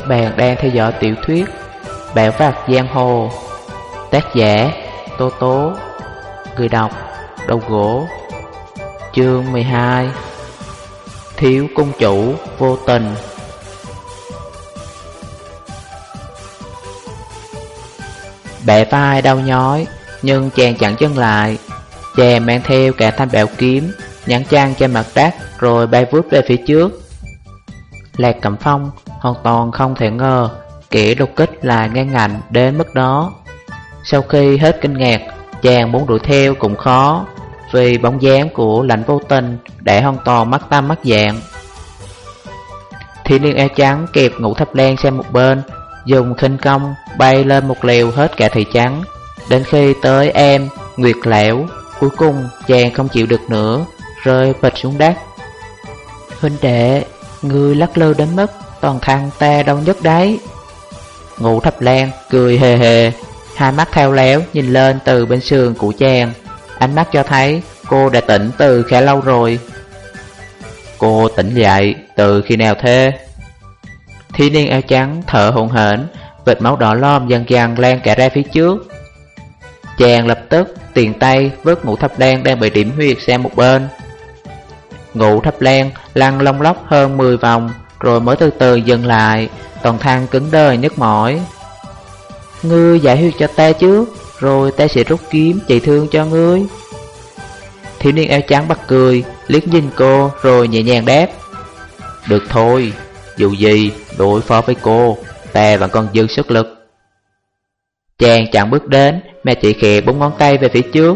các bạn đang theo dõi tiểu thuyết Bẻo vặt giang hồ. Tác giả, Tô Tố. Người đọc, Đầu gỗ. Chương 12 Thiếu cung chủ vô tình. Bẻ vai đau nhói, Nhưng chàng chẳng chân lại. Chàng mang theo cả thanh bẹo kiếm Nhắn trang trên mặt đất, Rồi bay vút về phía trước. Lạc Cẩm Phong hoàn toàn không thể ngờ kẻ đột kích là ngang ngạnh đến mức đó. Sau khi hết kinh ngạc, chàng muốn đuổi theo cũng khó, vì bóng dáng của lạnh vô tình đã hoàn toàn mất tâm mất dạng. Thiên niên e áo trắng kẹp ngủ thập len sang một bên, dùng khinh công bay lên một liều hết cả thị trắng. Đến khi tới em, Nguyệt Lẻo, cuối cùng chàng không chịu được nữa, rơi bịch xuống đất. Huynh đệ, người lắc lư đến mức toàn thân ta đau nhất đấy. Ngũ thập lan cười hề hề, hai mắt theo léo nhìn lên từ bên sườn của chàng. Ánh mắt cho thấy cô đã tỉnh từ khá lâu rồi. Cô tỉnh dậy từ khi nào thế? Thi niên áo trắng thở hồn hển, vệt máu đỏ lom dần dần lan cả ra phía trước. Chàng lập tức tiền tay vớt ngũ thập đen đang bị điểm huyệt sang một bên. Ngũ thập lan lăn lông lóc hơn 10 vòng, rồi mới từ từ dừng lại, toàn thân cứng đơ nhức mỏi. Ngươi giải huyệt cho ta trước, rồi ta sẽ rút kiếm trị thương cho ngươi. Thiếu niên áo trắng bắt cười, liếc nhìn cô rồi nhẹ nhàng đáp. Được thôi, dù gì đối phó với cô, ta vẫn còn dư sức lực. Chàng chẳng bước đến mà chỉ khẽ bốn ngón tay về phía trước.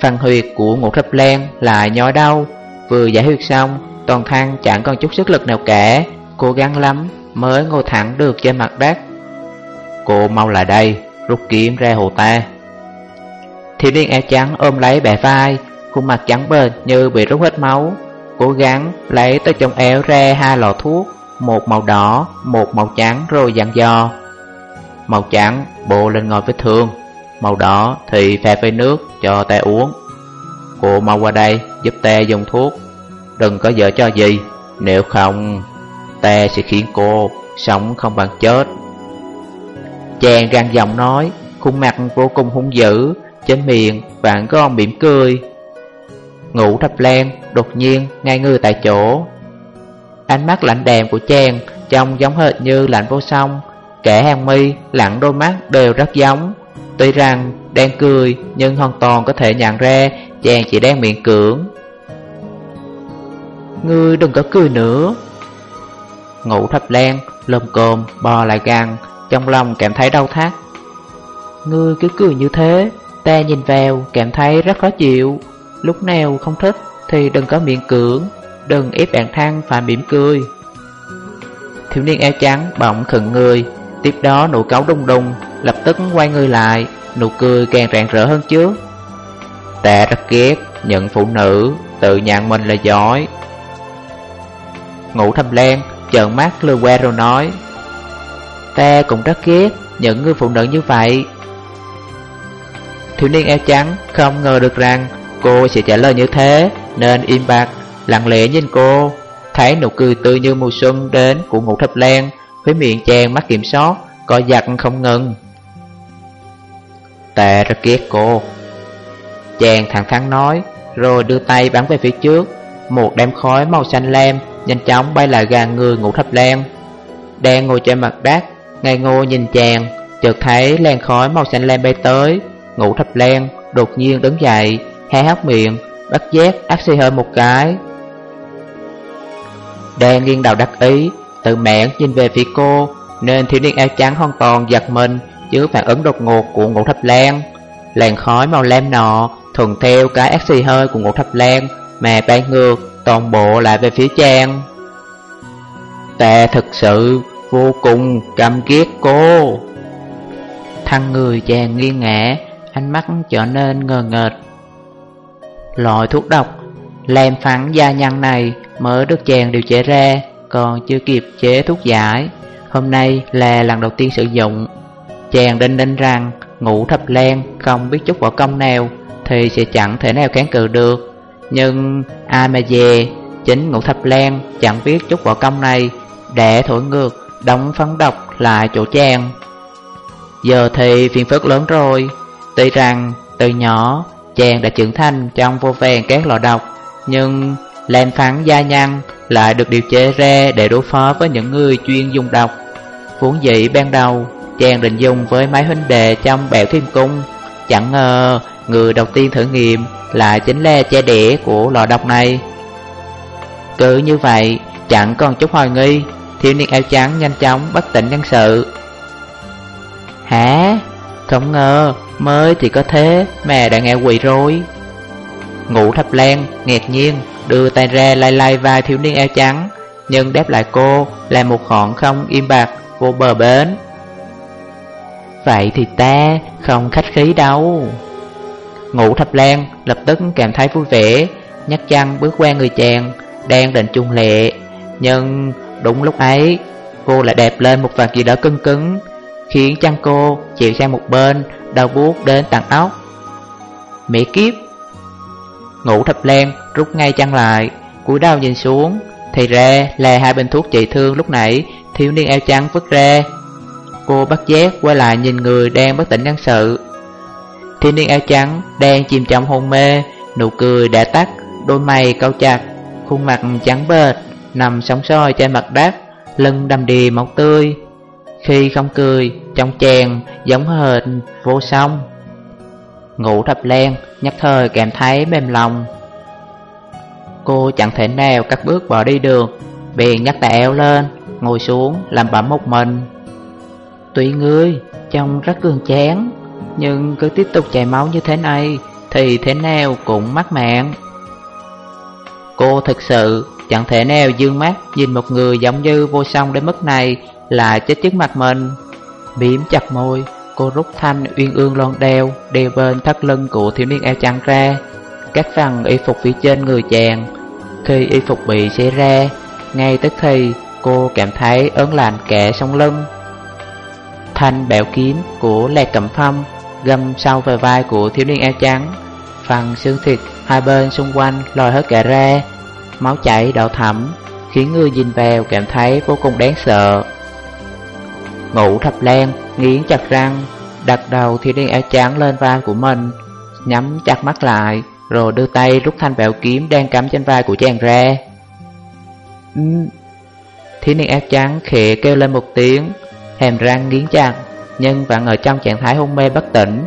Phần huyệt của ngũ thập lan lại nhói đau, vừa giải huyệt xong Toàn thân chẳng còn chút sức lực nào cả. Cố gắng lắm mới ngồi thẳng được trên mặt đất. Cô mau lại đây Rút kiếm ra hồ ta. Thiếu niên áo trắng ôm lấy bẻ vai Khuôn mặt trắng bền như bị rút hết máu. Cố gắng lấy tới trong eo ra hai lọ thuốc Một màu đỏ, một màu trắng rồi dặn dò. Màu trắng bộ lên ngồi vết thương Màu đỏ thì pha với nước cho ta uống. Cô mau qua đây giúp te dùng thuốc. Đừng có vợ cho gì, Nếu không, te sẽ khiến cô sống không bằng chết. Chàng gan giọng nói, Khuôn mặt vô cùng hung dữ, Trên miệng vẫn có mỉm cười. Ngủ thập len Đột nhiên ngay người tại chỗ. Ánh mắt lạnh đèm của chàng Trông giống hệt như lạnh vô song. Kẻ hàng mi lặng đôi mắt đều rất giống. Tuy rằng đang cười Nhưng hoàn toàn có thể nhận ra Chàng chỉ đang miệng cưỡng. Ngươi đừng có cười nữa. Ngủ thập lan Lồm cồm bò lại gần Trong lòng cảm thấy đau thắt. Ngươi cứ cười như thế Ta nhìn vào cảm thấy rất khó chịu. Lúc nào không thích Thì đừng có miệng cưỡng Đừng ép bản thân phải mỉm cười. Thiếu niên áo trắng bỗng khựng người Tiếp đó nụ cáu đung đung Lập tức quay người lại Nụ cười càng rạng rỡ hơn trước Ta rất ghét những phụ nữ, Tự nhận mình là giỏi. Ngủ thâm len Trợn mắt lưu qua rồi nói Ta cũng rất ghét Những người phụ nữ như vậy. Thiếu niên eo trắng Không ngờ được rằng Cô sẽ trả lời như thế, Nên im bặt, Lặng lẽ nhìn cô, Thấy nụ cười tươi như mùa xuân đến Của ngủ thập len Với miệng chàng mắt kiểm soát, Co giặt không ngừng. Ta rất ghét cô. Chàng thẳng thắn nói, Rồi đưa tay bắn về phía trước. Một đám khói màu xanh lam Nhanh chóng bay lại gần người ngủ thập lan Đang ngồi trên mặt đất, Ngây ngô nhìn chàng, Chợt thấy làn khói màu xanh lam bay tới. Ngủ thập lan đột nhiên đứng dậy, Hé hốc miệng, Bắt giác ác xì hơi một cái. Đang nghiêng đầu đắc ý, Tự mẹn nhìn về phía cô, Nên thiếu niên áo trắng hoàn toàn giật mình Chứ phản ứng đột ngột của ngũ thập lan Làn khói màu lam nọ Thuần theo cái ác xì hơi của ngũ thập lan Mà bay ngược toàn bộ lại về phía Trang. Ta thực sự vô cùng căm ghét cô. Thằng người chàng nghiêng ngã, ánh mắt trở nên ngờ ngợt. Loại thuốc độc, làm phẳng da nhân này mới được chàng điều chế ra, còn chưa kịp chế thuốc giải. Hôm nay là lần đầu tiên sử dụng. Chàng đinh đinh rằng ngủ thập lan không biết chút võ công nào thì sẽ chẳng thể nào kháng cự được. Nhưng ai mà về Chính Ngũ Thập Lan chẳng biết chút võ công này Để thổi ngược đóng phấn độc lại chỗ chàng. Giờ thì phiền phức lớn rồi, tuy rằng từ nhỏ chàng đã trưởng thành trong vô vàng các lò độc, nhưng Lan phán gia nhân lại được điều chế ra để đối phó với những người chuyên dùng độc. Vốn dĩ ban đầu, chàng định dùng với mấy huynh đệ trong bẻo thiên cung, chẳng ngờ người đầu tiên thử nghiệm là chính là che đẻ của lò độc này. Cứ như vậy, chẳng còn chút hoài nghi, thiếu niên áo trắng nhanh chóng bất tỉnh nhân sự. Hả? Không ngờ, mới thì có thế mà đã nghe quỷ rồi. Ngủ thập lan, ngạc nhiên, đưa tay ra lay lay vai thiếu niên áo trắng, nhưng đáp lại cô là một họn không im bạc vô bờ bến. Vậy thì ta không khách khí đâu. Ngủ thập lan lập tức cảm thấy vui vẻ, nhắc chăn bước qua người chàng, đang định chung lệ. Nhưng đúng lúc ấy, cô lại đẹp lên một vật gì đó cứng cứng, khiến chăn cô chịu sang một bên, đau buốt đến tận óc. Mẹ kiếp! Ngủ thập lan rút ngay chăn lại, cúi đầu nhìn xuống, thì ra là hai bình thuốc trị thương lúc nãy thiếu niên eo trắng vứt ra. Cô bắt giác quay lại nhìn người đang bất tỉnh nhân sự. Thiếu niên áo trắng đang chìm trong hôn mê, nụ cười đã tắt, đôi mày cau chặt, khuôn mặt trắng bệch, nằm sóng soi trên mặt đất, lưng đầm đìa máu tươi. Khi không cười, trong chàng giống hệt vô song. Ngủ thập len, nhắc thời cảm thấy mềm lòng. Cô chẳng thể nào cắt bước bỏ đi được, bèn nhắc tay eo lên, ngồi xuống làm bẩm một mình. Tuy ngươi trông rất cường chán, nhưng cứ tiếp tục chảy máu như thế này thì thế nào cũng mắc mạng. Cô thực sự chẳng thể nào dương mắt nhìn một người giống như vô song đến mức này là chết trước mặt mình. Biếm chặt môi, cô rút thanh uyên ương lon đeo, đeo bên thắt lưng của thiếu niên eo trắng ra, các phần y phục phía trên người chàng. Khi y phục bị xé ra, ngay tức thì cô cảm thấy ớn lạnh kẻ sông lưng. Thanh bẻo kiếm của Lê Cẩm Phong găm sau vào vai của thiếu niên e áo trắng, phần xương thịt hai bên xung quanh lòi hết cả ra, máu chảy đỏ thẫm, khiến người nhìn vào cảm thấy vô cùng đáng sợ. Ngủ thập len nghiến chặt răng, đặt đầu thiếu niên e áo trắng lên vai của mình, nhắm chặt mắt lại, rồi đưa tay rút thanh bẻo kiếm đang cắm trên vai của chàng ra. Thiếu niên e áo trắng khẽ kêu lên một tiếng, hàm răng nghiến chặt, nhưng vẫn ở trong trạng thái hôn mê bất tỉnh.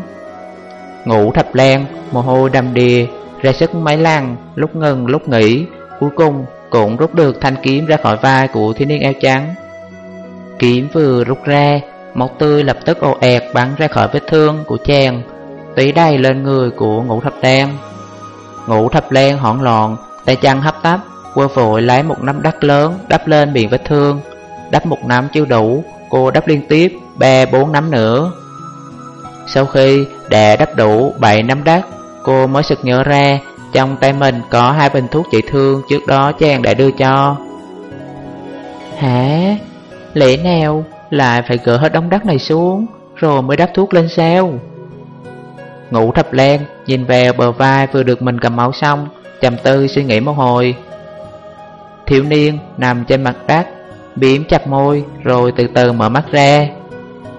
Ngủ thập len mồ hôi đầm đìa, ra sức mấy lần, lúc ngừng lúc nghỉ, cuối cùng cũng rút được thanh kiếm ra khỏi vai của thiếu niên áo trắng. Kiếm vừa rút ra, máu tươi lập tức ồ ẹt bắn ra khỏi vết thương của chàng, tủy đầy lên người của ngũ thập len Ngũ thập len hoảng loạn, tay chân hấp tấp, quơ vội lấy một nắm đất lớn đắp lên miệng vết thương. Đắp một nắm chưa đủ, cô đắp liên tiếp ba bốn nắm nữa. Sau khi đã đắp đủ bảy nắm đất, cô mới sực nhớ ra trong tay mình có hai bình thuốc trị thương trước đó chàng đã đưa cho. Hả? Lẽ nào lại phải gỡ hết đống đất này xuống rồi mới đắp thuốc lên sao? Ngủ thập len nhìn vào bờ vai vừa được mình cầm máu xong, trầm tư suy nghĩ một hồi. Thiếu niên nằm trên mặt đất, biếm chặt môi rồi từ từ mở mắt ra.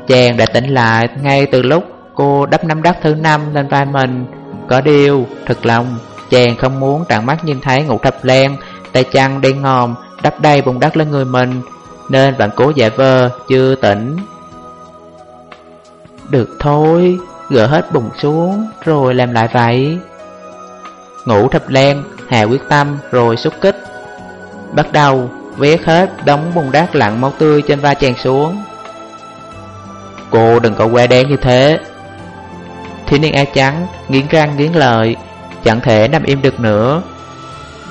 Chàng đã tỉnh lại ngay từ lúc cô đắp nắm đắp thứ năm lên vai mình. Có điều, thật lòng, chàng không muốn tặng mắt nhìn thấy ngủ thập len, tay chăn đen ngòm đắp đầy vùng đất lên người mình, nên vẫn cố giả vờ chưa tỉnh. Được thôi, gỡ hết bụng xuống rồi làm lại vậy. Ngủ thập len, hà quyết tâm rồi xúc kích. Bắt đầu vét hết đống bùn đất lặn máu tươi trên vai chàng xuống. Cô đừng có que đen như thế. Thiên niên ai trắng nghiến răng nghiến lợi, chẳng thể nằm im được nữa.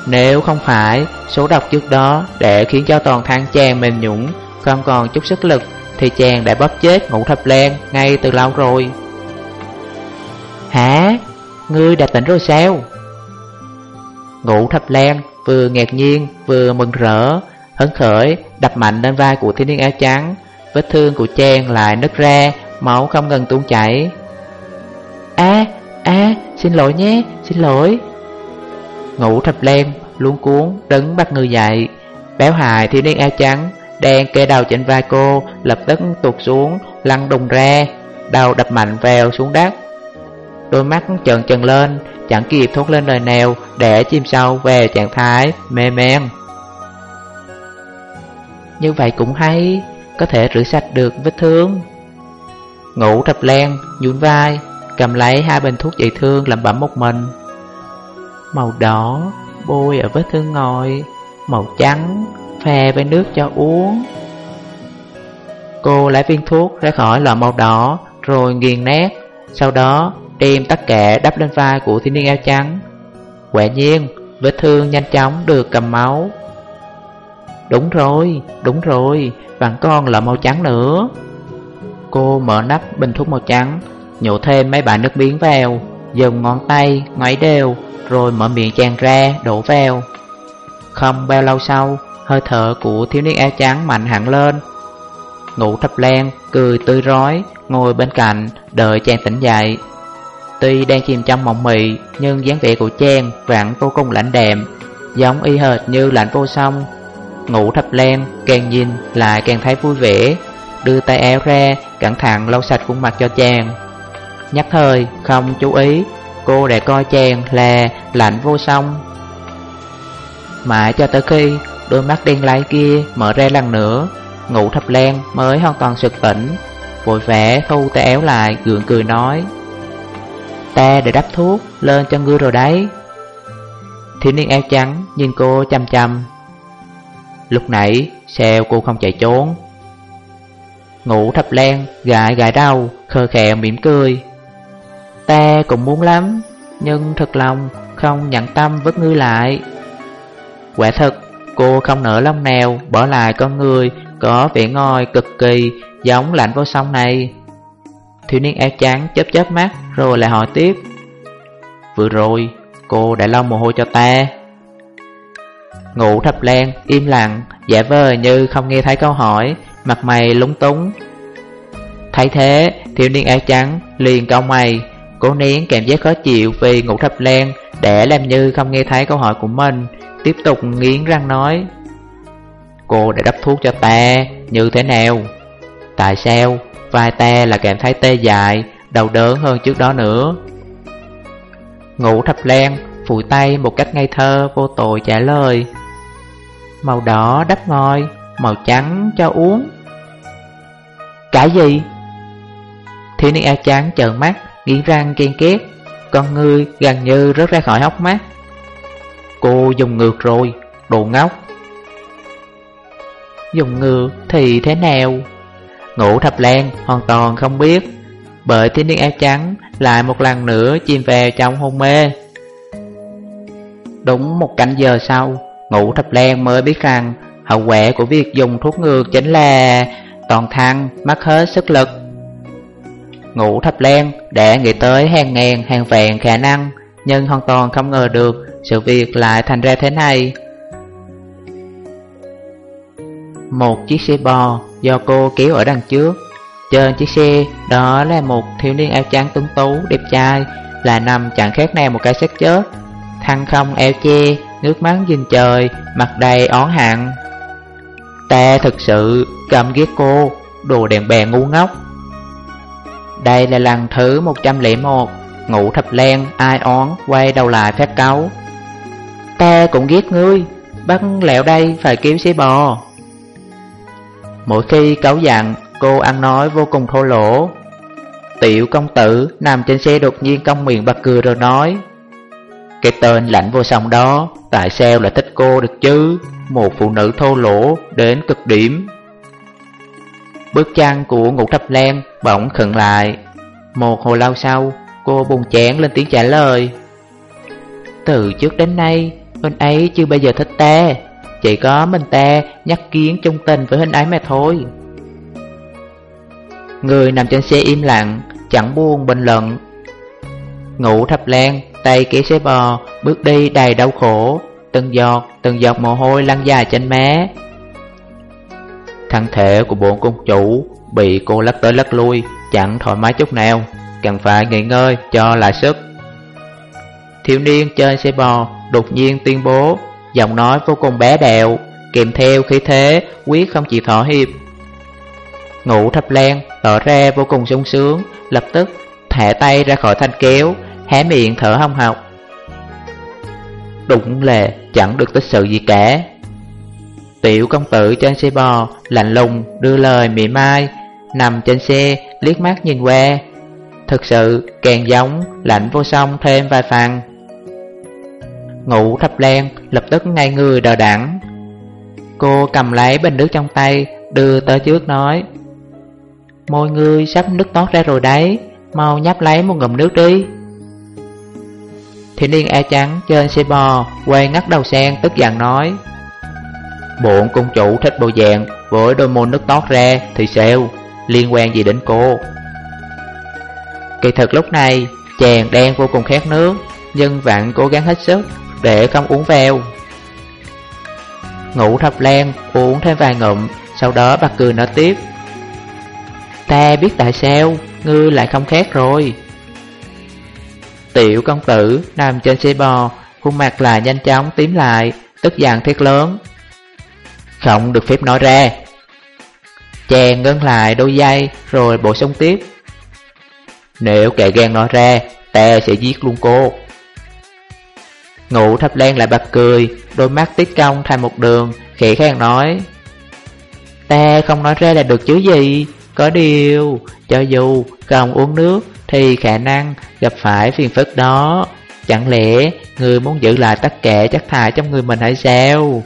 Nếu không phải số độc trước đó để khiến cho toàn thân chàng mềm nhũng, không còn chút sức lực, thì chàng đã bóp chết ngủ thập len ngay từ lâu rồi. Hả? Ngươi đã tỉnh rồi sao? Ngủ thập len vừa ngạc nhiên vừa mừng rỡ, hấn khởi đập mạnh lên vai của thiên niên áo trắng, vết thương của Trang lại nứt ra, máu không ngừng tuôn chảy. A, a, xin lỗi nhé, xin lỗi. Ngủ thập len, luôn cuốn, đứng bắt người dậy, béo hài thiên niên áo trắng, đang kê đầu trên vai cô lập tức tụt xuống, lăn đùng ra, đầu đập mạnh vào xuống đất. Đôi mắt trợn trần lên, chẳng kịp thốt lên lời nào để chim sâu về trạng thái mê men. Như vậy cũng hay, có thể rửa sạch được vết thương. Ngủ thập len, nhún vai, cầm lấy hai bình thuốc trị thương làm bẩm một mình. Màu đỏ, bôi ở vết thương ngồi, màu trắng, phè với nước cho uống. Cô lấy viên thuốc ra khỏi lọ màu đỏ rồi nghiền nát sau đó đem tất cả đắp lên vai của thiên niên áo trắng. Quả nhiên, vết thương nhanh chóng được cầm máu. Đúng rồi, đúng rồi, vàng con là màu trắng nữa. Cô mở nắp bình thuốc màu trắng, nhổ thêm mấy bãi nước biến vào, dùng ngón tay ngoáy đều, rồi mở miệng chàng ra, đổ vào. Không bao lâu sau, hơi thở của thiếu niên áo trắng mạnh hẳn lên. Ngủ thập len cười tươi rói, ngồi bên cạnh, đợi chàng tỉnh dậy. Tuy đang chìm trong mộng mị, nhưng dáng vẻ của chàng vẫn vô cùng lãnh đạm, giống y hệt như lạnh vô song. Ngủ thập lan, càng nhìn lại càng thấy vui vẻ, đưa tay áo ra, cẩn thận lau sạch khuôn mặt cho chàng. Nhắc thời, không chú ý, cô đã coi chàng là lạnh vô song. Mãi cho tới khi đôi mắt đen lái kia mở ra lần nữa, ngủ thập len mới hoàn toàn sực tỉnh, vội vẽ thu tay áo lại gượng cười nói. Ta đã đắp thuốc lên cho ngươi rồi đấy. Thiếu niên áo trắng nhìn cô chăm chăm. Lúc nãy sao cô không chạy trốn? Ngủ thập len, gãi gãi đau, khờ khè mỉm cười. Ta cũng muốn lắm, nhưng thật lòng không nhận tâm vứt ngươi lại. Quả thật, cô không nở lòng nào bỏ lại con người có vẻ ngồi cực kỳ giống lạnh vô sông này. Thiếu niên áo trắng chớp chớp mắt rồi lại hỏi tiếp. Vừa rồi, cô đã lau mồ hôi cho ta. Ngủ thập len im lặng, giả vờ như không nghe thấy câu hỏi, mặt mày lúng túng. Thấy thế, thiếu niên áo trắng liền cau mày, cố nén cảm giác khó chịu vì ngủ thập len để làm như không nghe thấy câu hỏi của mình, tiếp tục nghiến răng nói. Cô đã đắp thuốc cho ta, như thế nào? Tại sao? Vai ta là cảm thấy tê dại, đau đớn hơn trước đó nữa. Ngủ thập len phủi tay một cách ngây thơ vô tội trả lời. Màu đỏ đắp ngôi, màu trắng cho uống. Cái gì? Thiếu niên áo trắng trợn mắt, nghiến răng kiên két, con ngươi gần như rớt ra khỏi hốc mắt. Cô dùng ngược rồi, đồ ngốc. Dùng ngược thì thế nào? Ngũ thập lan hoàn toàn không biết, bởi thiếu niên áo trắng lại một lần nữa chìm về trong hôn mê. Đúng một canh giờ sau, ngũ thập lan mới biết rằng hậu quả của việc dùng thuốc ngược chính là toàn thân mất hết sức lực. Ngũ thập lan đã nghĩ tới hàng ngàn hàng vạn khả năng, nhưng hoàn toàn không ngờ được sự việc lại thành ra thế này. Một chiếc xe bò do cô kéo ở đằng trước Trên chiếc xe đó là một thiếu niên áo trắng tuấn tú đẹp trai Là nằm chẳng khác nào một cái xác chết Thăng không eo che, nước mắt nhìn trời, mặt đầy oán hận. Ta thực sự cầm ghét cô, đồ đèn bè ngu ngốc. Đây là lần thứ 101 Ngủ thập len, ai oán, quay đầu lại phép cáu Ta cũng ghét ngươi, bắt lẹo đây phải kiếm xe bò. Mỗi khi cáu giận, cô ăn nói vô cùng thô lỗ. Tiểu công tử nằm trên xe đột nhiên cong miệng bật cười rồi nói Cái tên lạnh vô song đó, tại sao lại thích cô được chứ? Một phụ nữ thô lỗ đến cực điểm. Bước chân của ngũ thập lan bỗng khựng lại. Một hồi lâu sau, cô buồn chán lên tiếng trả lời. Từ trước đến nay, anh ấy chưa bao giờ thích ta. Chỉ có mình ta nhắc kiến trung tình với hình ấy mà thôi Người nằm trên xe im lặng Chẳng buồn bình luận Ngủ thập lan Tay kéo xe bò Bước đi đầy đau khổ Từng giọt từng giọt mồ hôi lăn dài trên má Thân thể của bốn công chủ Bị cô lắc tới lắc lui Chẳng thoải mái chút nào Cần phải nghỉ ngơi cho lại sức Thiếu niên trên xe bò Đột nhiên tuyên bố Giọng nói vô cùng bé đẹo kèm theo khí thế quyết không chịu thỏa hiệp. Ngũ thập len tỏ ra vô cùng sung sướng, lập tức thả tay ra khỏi thanh kéo, hé miệng thở hông học. Đúng là chẳng được tích sự gì cả. Tiểu công tử trên xe bò lạnh lùng đưa lời mỉa mai, nằm trên xe liếc mắt nhìn qua. Thực sự càng giống lạnh vô song thêm vài phần. Ngủ thập len lập tức ngay người đờ đẳng. Cô cầm lấy bình nước trong tay, đưa tới trước nói. Môi ngươi sắp nước tót ra rồi đấy, mau nhấp lấy một ngụm nước đi. Thì niên e trắng trên xe bò, quay ngắt đầu sen, tức giận nói. Bộn công chủ thích bộ dạng, với đôi môi nước tót ra, thì sao? Liên quan gì đến cô? Kỳ thực lúc này, chàng đang vô cùng khát nước, Nhưng vẫn cố gắng hết sức để không uống vào. Ngủ thập lan uống thêm vài ngụm, Sau đó bật cười nói tiếp. Ta biết tại sao, Ngươi lại không khát rồi. Tiểu công tử nằm trên xe bò, Khuôn mặt là nhanh chóng tím lại, Tức giận thiết lớn. Không được phép nói ra. Chàng ngân lại đôi dây Rồi bổ sung tiếp. Nếu kẻ gan nói ra, Ta sẽ giết luôn cô. Ngũ thập len lại bật cười, Đôi mắt tiết cong thành một đường, Khẽ khen nói, Ta không nói ra là được chứ gì, Có điều, Cho dù không uống nước thì khả năng gặp phải phiền phức đó. Chẳng lẽ người muốn giữ lại tất cả chất thải trong người mình hay sao?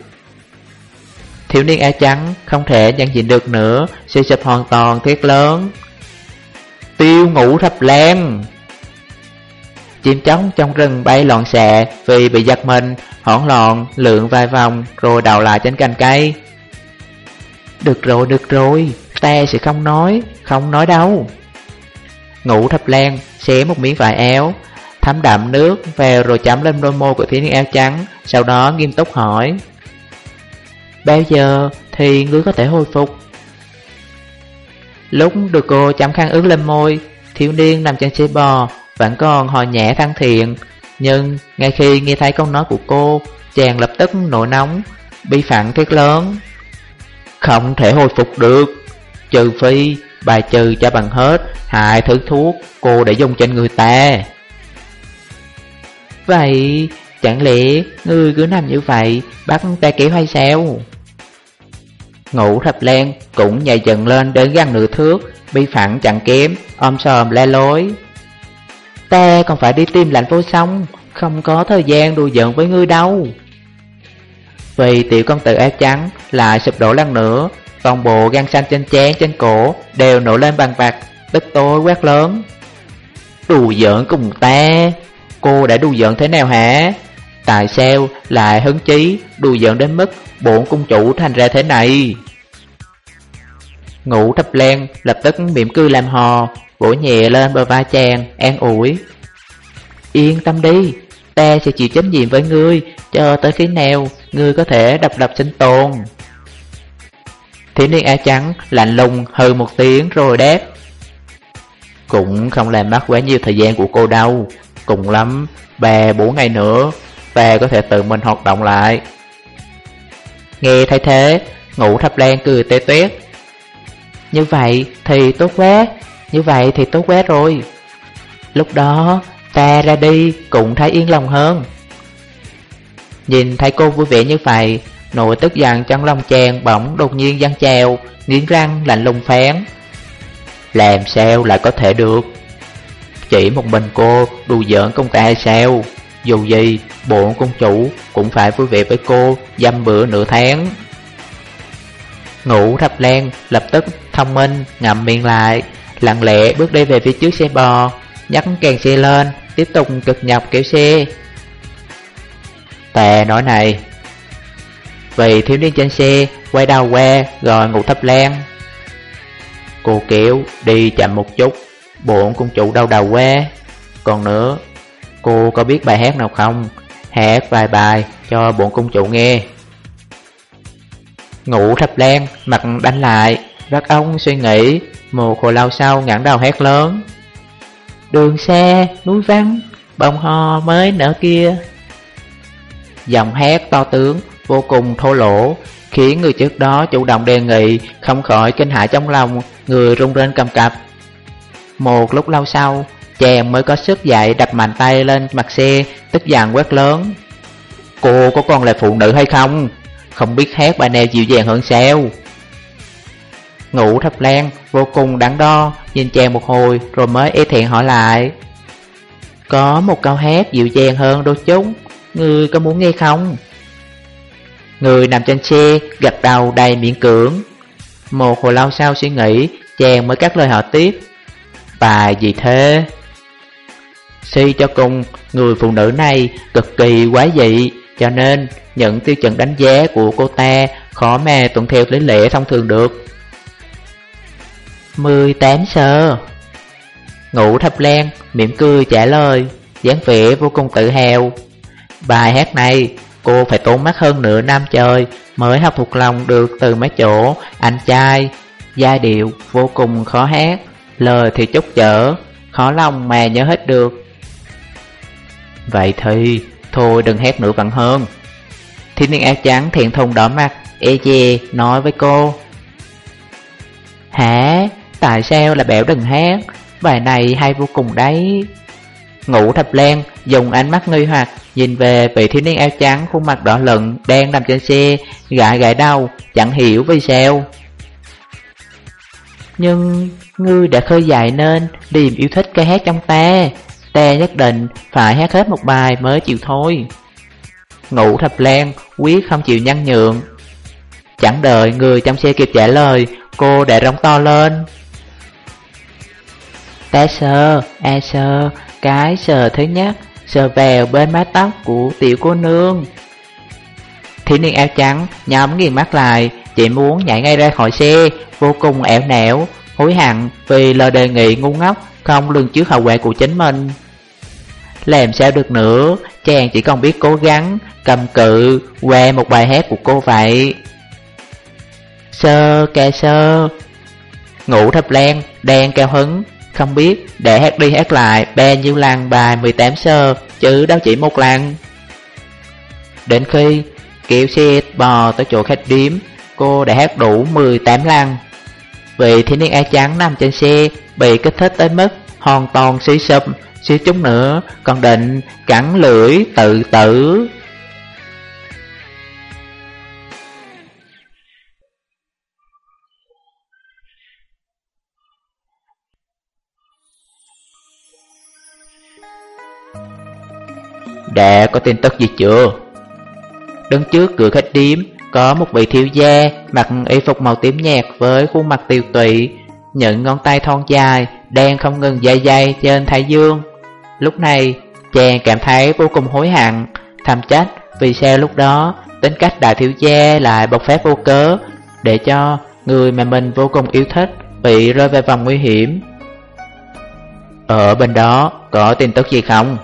Thiếu niên áo trắng không thể nhận diện được nữa, Suy sụp hoàn toàn thiết lớn. Tiêu ngủ thập lam. Chim trống trong rừng bay loạn xạ Vì bị giật mình, Hoảng loạn, lượn vài vòng, Rồi đầu lại trên cành cây. Được rồi được rồi, Ta sẽ không nói Không nói đâu. Ngủ thập lan, xé một miếng vải áo, Thấm đậm nước về rồi chấm lên đôi môi của thiếu niên áo trắng, Sau đó nghiêm túc hỏi. Bao giờ thì ngươi có thể hồi phục? Lúc được cô chấm khăn ướt lên môi, Thiếu niên nằm trên xe bò, Vẫn còn hò nhẹ thân thiện. Nhưng ngay khi nghe thấy câu nói của cô, Chàng lập tức nổi nóng, Bi phản thiết lớn. Không thể hồi phục được, Trừ phi bài trừ cho bằng hết hại thứ thuốc cô để dùng trên người ta. Vậy, chẳng lẽ ngươi cứ nằm như vậy, Bắt ta kéo hay sao? Ngủ thập len cũng nhảy dần lên đến gần nửa thước, Bi phẳng chẳng kém Ôm sòm le lối. Ta còn phải đi tìm lạnh vô sông Không có thời gian đùa giận với ngươi đâu. Vì tiểu công tử áo trắng lại sụp đổ lần nữa Toàn bộ gan xanh trên chén, trên cổ Đều nổi lên bằng bạc, Tức tối quát lớn. Đùa giỡn cùng ta, Cô đã đùa giỡn thế nào hả? Tại sao lại hứng chí Đùa giỡn đến mức bổn cung chủ thành ra thế này? Ngủ thập len lập tức mỉm cười làm hò, Vỗ nhẹ lên bờ vai chàng, An ủi. Yên tâm đi, Ta sẽ chịu trách nhiệm với ngươi, Cho tới khi nào Ngươi có thể độc lập sinh tồn. Thiếu niên áo trắng lạnh lùng hừ một tiếng rồi đáp. Cũng không làm mất quá nhiều thời gian của cô đâu. Cùng lắm Bà bốn ngày nữa Ta có thể tự mình hoạt động lại. Nghe thay thế Ngủ thập lan cười tê tuyết. Như vậy thì tốt quá, Như vậy thì tốt quá rồi. Lúc đó, ta ra đi cũng thấy yên lòng hơn. Nhìn thấy cô vui vẻ như vậy Nỗi tức giận trong lòng chàng bỗng đột nhiên giăng chèo Nghiến răng lạnh lùng phán, Làm sao lại có thể được? Chỉ một mình cô đùa giỡn công ta hay sao? Dù gì, bộ công chủ cũng phải vui vẻ với cô Dăm bữa nửa tháng. Ngủ thập len lập tức thông minh ngậm miệng lại, Lặng lẽ bước đi về phía trước xe bò Nhắc càng xe lên, Tiếp tục cực nhọc kéo xe. Tè nói này vì thiếu niên trên xe quay đầu qua rồi ngủ thấp len Cô kiểu đi chậm một chút Bộn cung chủ đau đầu que. Còn nữa Cô có biết bài hát nào không? Hát vài bài cho bộn cung chủ nghe. Ngủ thập len mặt đánh lại. Rắc ông suy nghĩ Một hồi lâu sau ngẩng đầu hét lớn. Đường xe, núi vắng Bông ho mới nở kia. Giọng hét to tướng vô cùng thô lỗ, Khiến người trước đó chủ động đề nghị Không khỏi kinh hãi trong lòng Người run rên cầm cập Một lúc lâu sau Chàng mới có sức dậy đập mạnh tay lên mặt xe Tức giận quét lớn Cô có còn là phụ nữ hay không? Không biết hát bà nè dịu dàng hơn sao? Ngủ thập lan vô cùng đắn đo Nhìn chàng một hồi rồi mới e thiện hỏi lại Có một câu hát dịu dàng hơn đôi chút Ngươi có muốn nghe không? Người nằm trên xe gặp đầu đầy miệng cưỡng. Một hồi lâu sau suy nghĩ, Chàng mới cắt lời họ tiếp. Bài gì thế? Suy cho cùng, Người phụ nữ này cực kỳ quá dị, Cho nên những tiêu chuẩn đánh giá của cô ta Khó mà tuân theo lý lẽ thông thường được. 18 sơ Ngủ thập len, mỉm cười trả lời, dáng vẻ vô cùng tự hào. Bài hát này cô phải tốn mất hơn nửa năm trời Mới học thuộc lòng được từ mấy chỗ. Anh trai, Giai điệu, vô cùng khó hát. Lời thì chút chở, Khó lòng mà nhớ hết được. Vậy thì, Thôi đừng hát nữa vẫn hơn. Thiên niên áo trắng thiện thùng đỏ mặt E dè nói với cô. Hả? Tại sao là bẻo đừng hát? Bài này hay vô cùng đấy. Ngủ thập len dùng ánh mắt nghi hoặc. Nhìn về vị thiếu niên áo trắng khuôn mặt đỏ lận Đang nằm trên xe Gãi gãi đau Chẳng hiểu vì sao. Nhưng ngươi đã khơi dậy nên niềm yêu thích cái hát trong ta. Ta nhất định phải hát hết một bài mới chịu thôi. Ngủ thập lan quyết không chịu nhăn nhượng. Chẳng đợi người trong xe kịp trả lời Cô đã rống to lên. Ta sờ, a sờ, cái sờ thứ nhất. Sờ vào bên mái tóc của tiểu cô nương. Thiếu niên áo trắng nhóm nghiền mắt lại, Chỉ muốn nhảy ngay ra khỏi xe, Vô cùng ẻo nẻo, Hối hận vì lời đề nghị ngu ngốc Không lường trước hậu quả của chính mình. Làm sao được nữa, Chàng chỉ còn biết cố gắng, Cầm cự Qua một bài hát của cô vậy. Sơ, ca sơ. Ngủ thập len Đang cao hứng. Không biết, để hát đi hát lại Bao nhiêu lần bài 18 sơ, Chứ đâu chỉ một lần. Đến khi Kiểu xe bò tới chỗ khách điếm, Cô đã hát đủ 18 lần. Vị thiên niên áo trắng nằm trên xe Bị kích thích tới mức Hoàn toàn suy sụp, Suy chút nữa, Còn định cắn lưỡi tự tử. Đã có tin tức gì chưa? Đứng trước cửa khách điếm, Có một vị thiếu gia Mặc y phục màu tím nhạt Với khuôn mặt tiêu tụy, Những ngón tay thon dài Đang không ngừng dây dây trên thái dương Lúc này, chàng cảm thấy vô cùng hối hận, Thầm trách vì sao lúc đó Tính cách đại thiếu gia lại bộc phát vô cớ Để cho người mà mình vô cùng yêu thích Bị rơi vào vòng nguy hiểm Ở bên đó có tin tức gì không?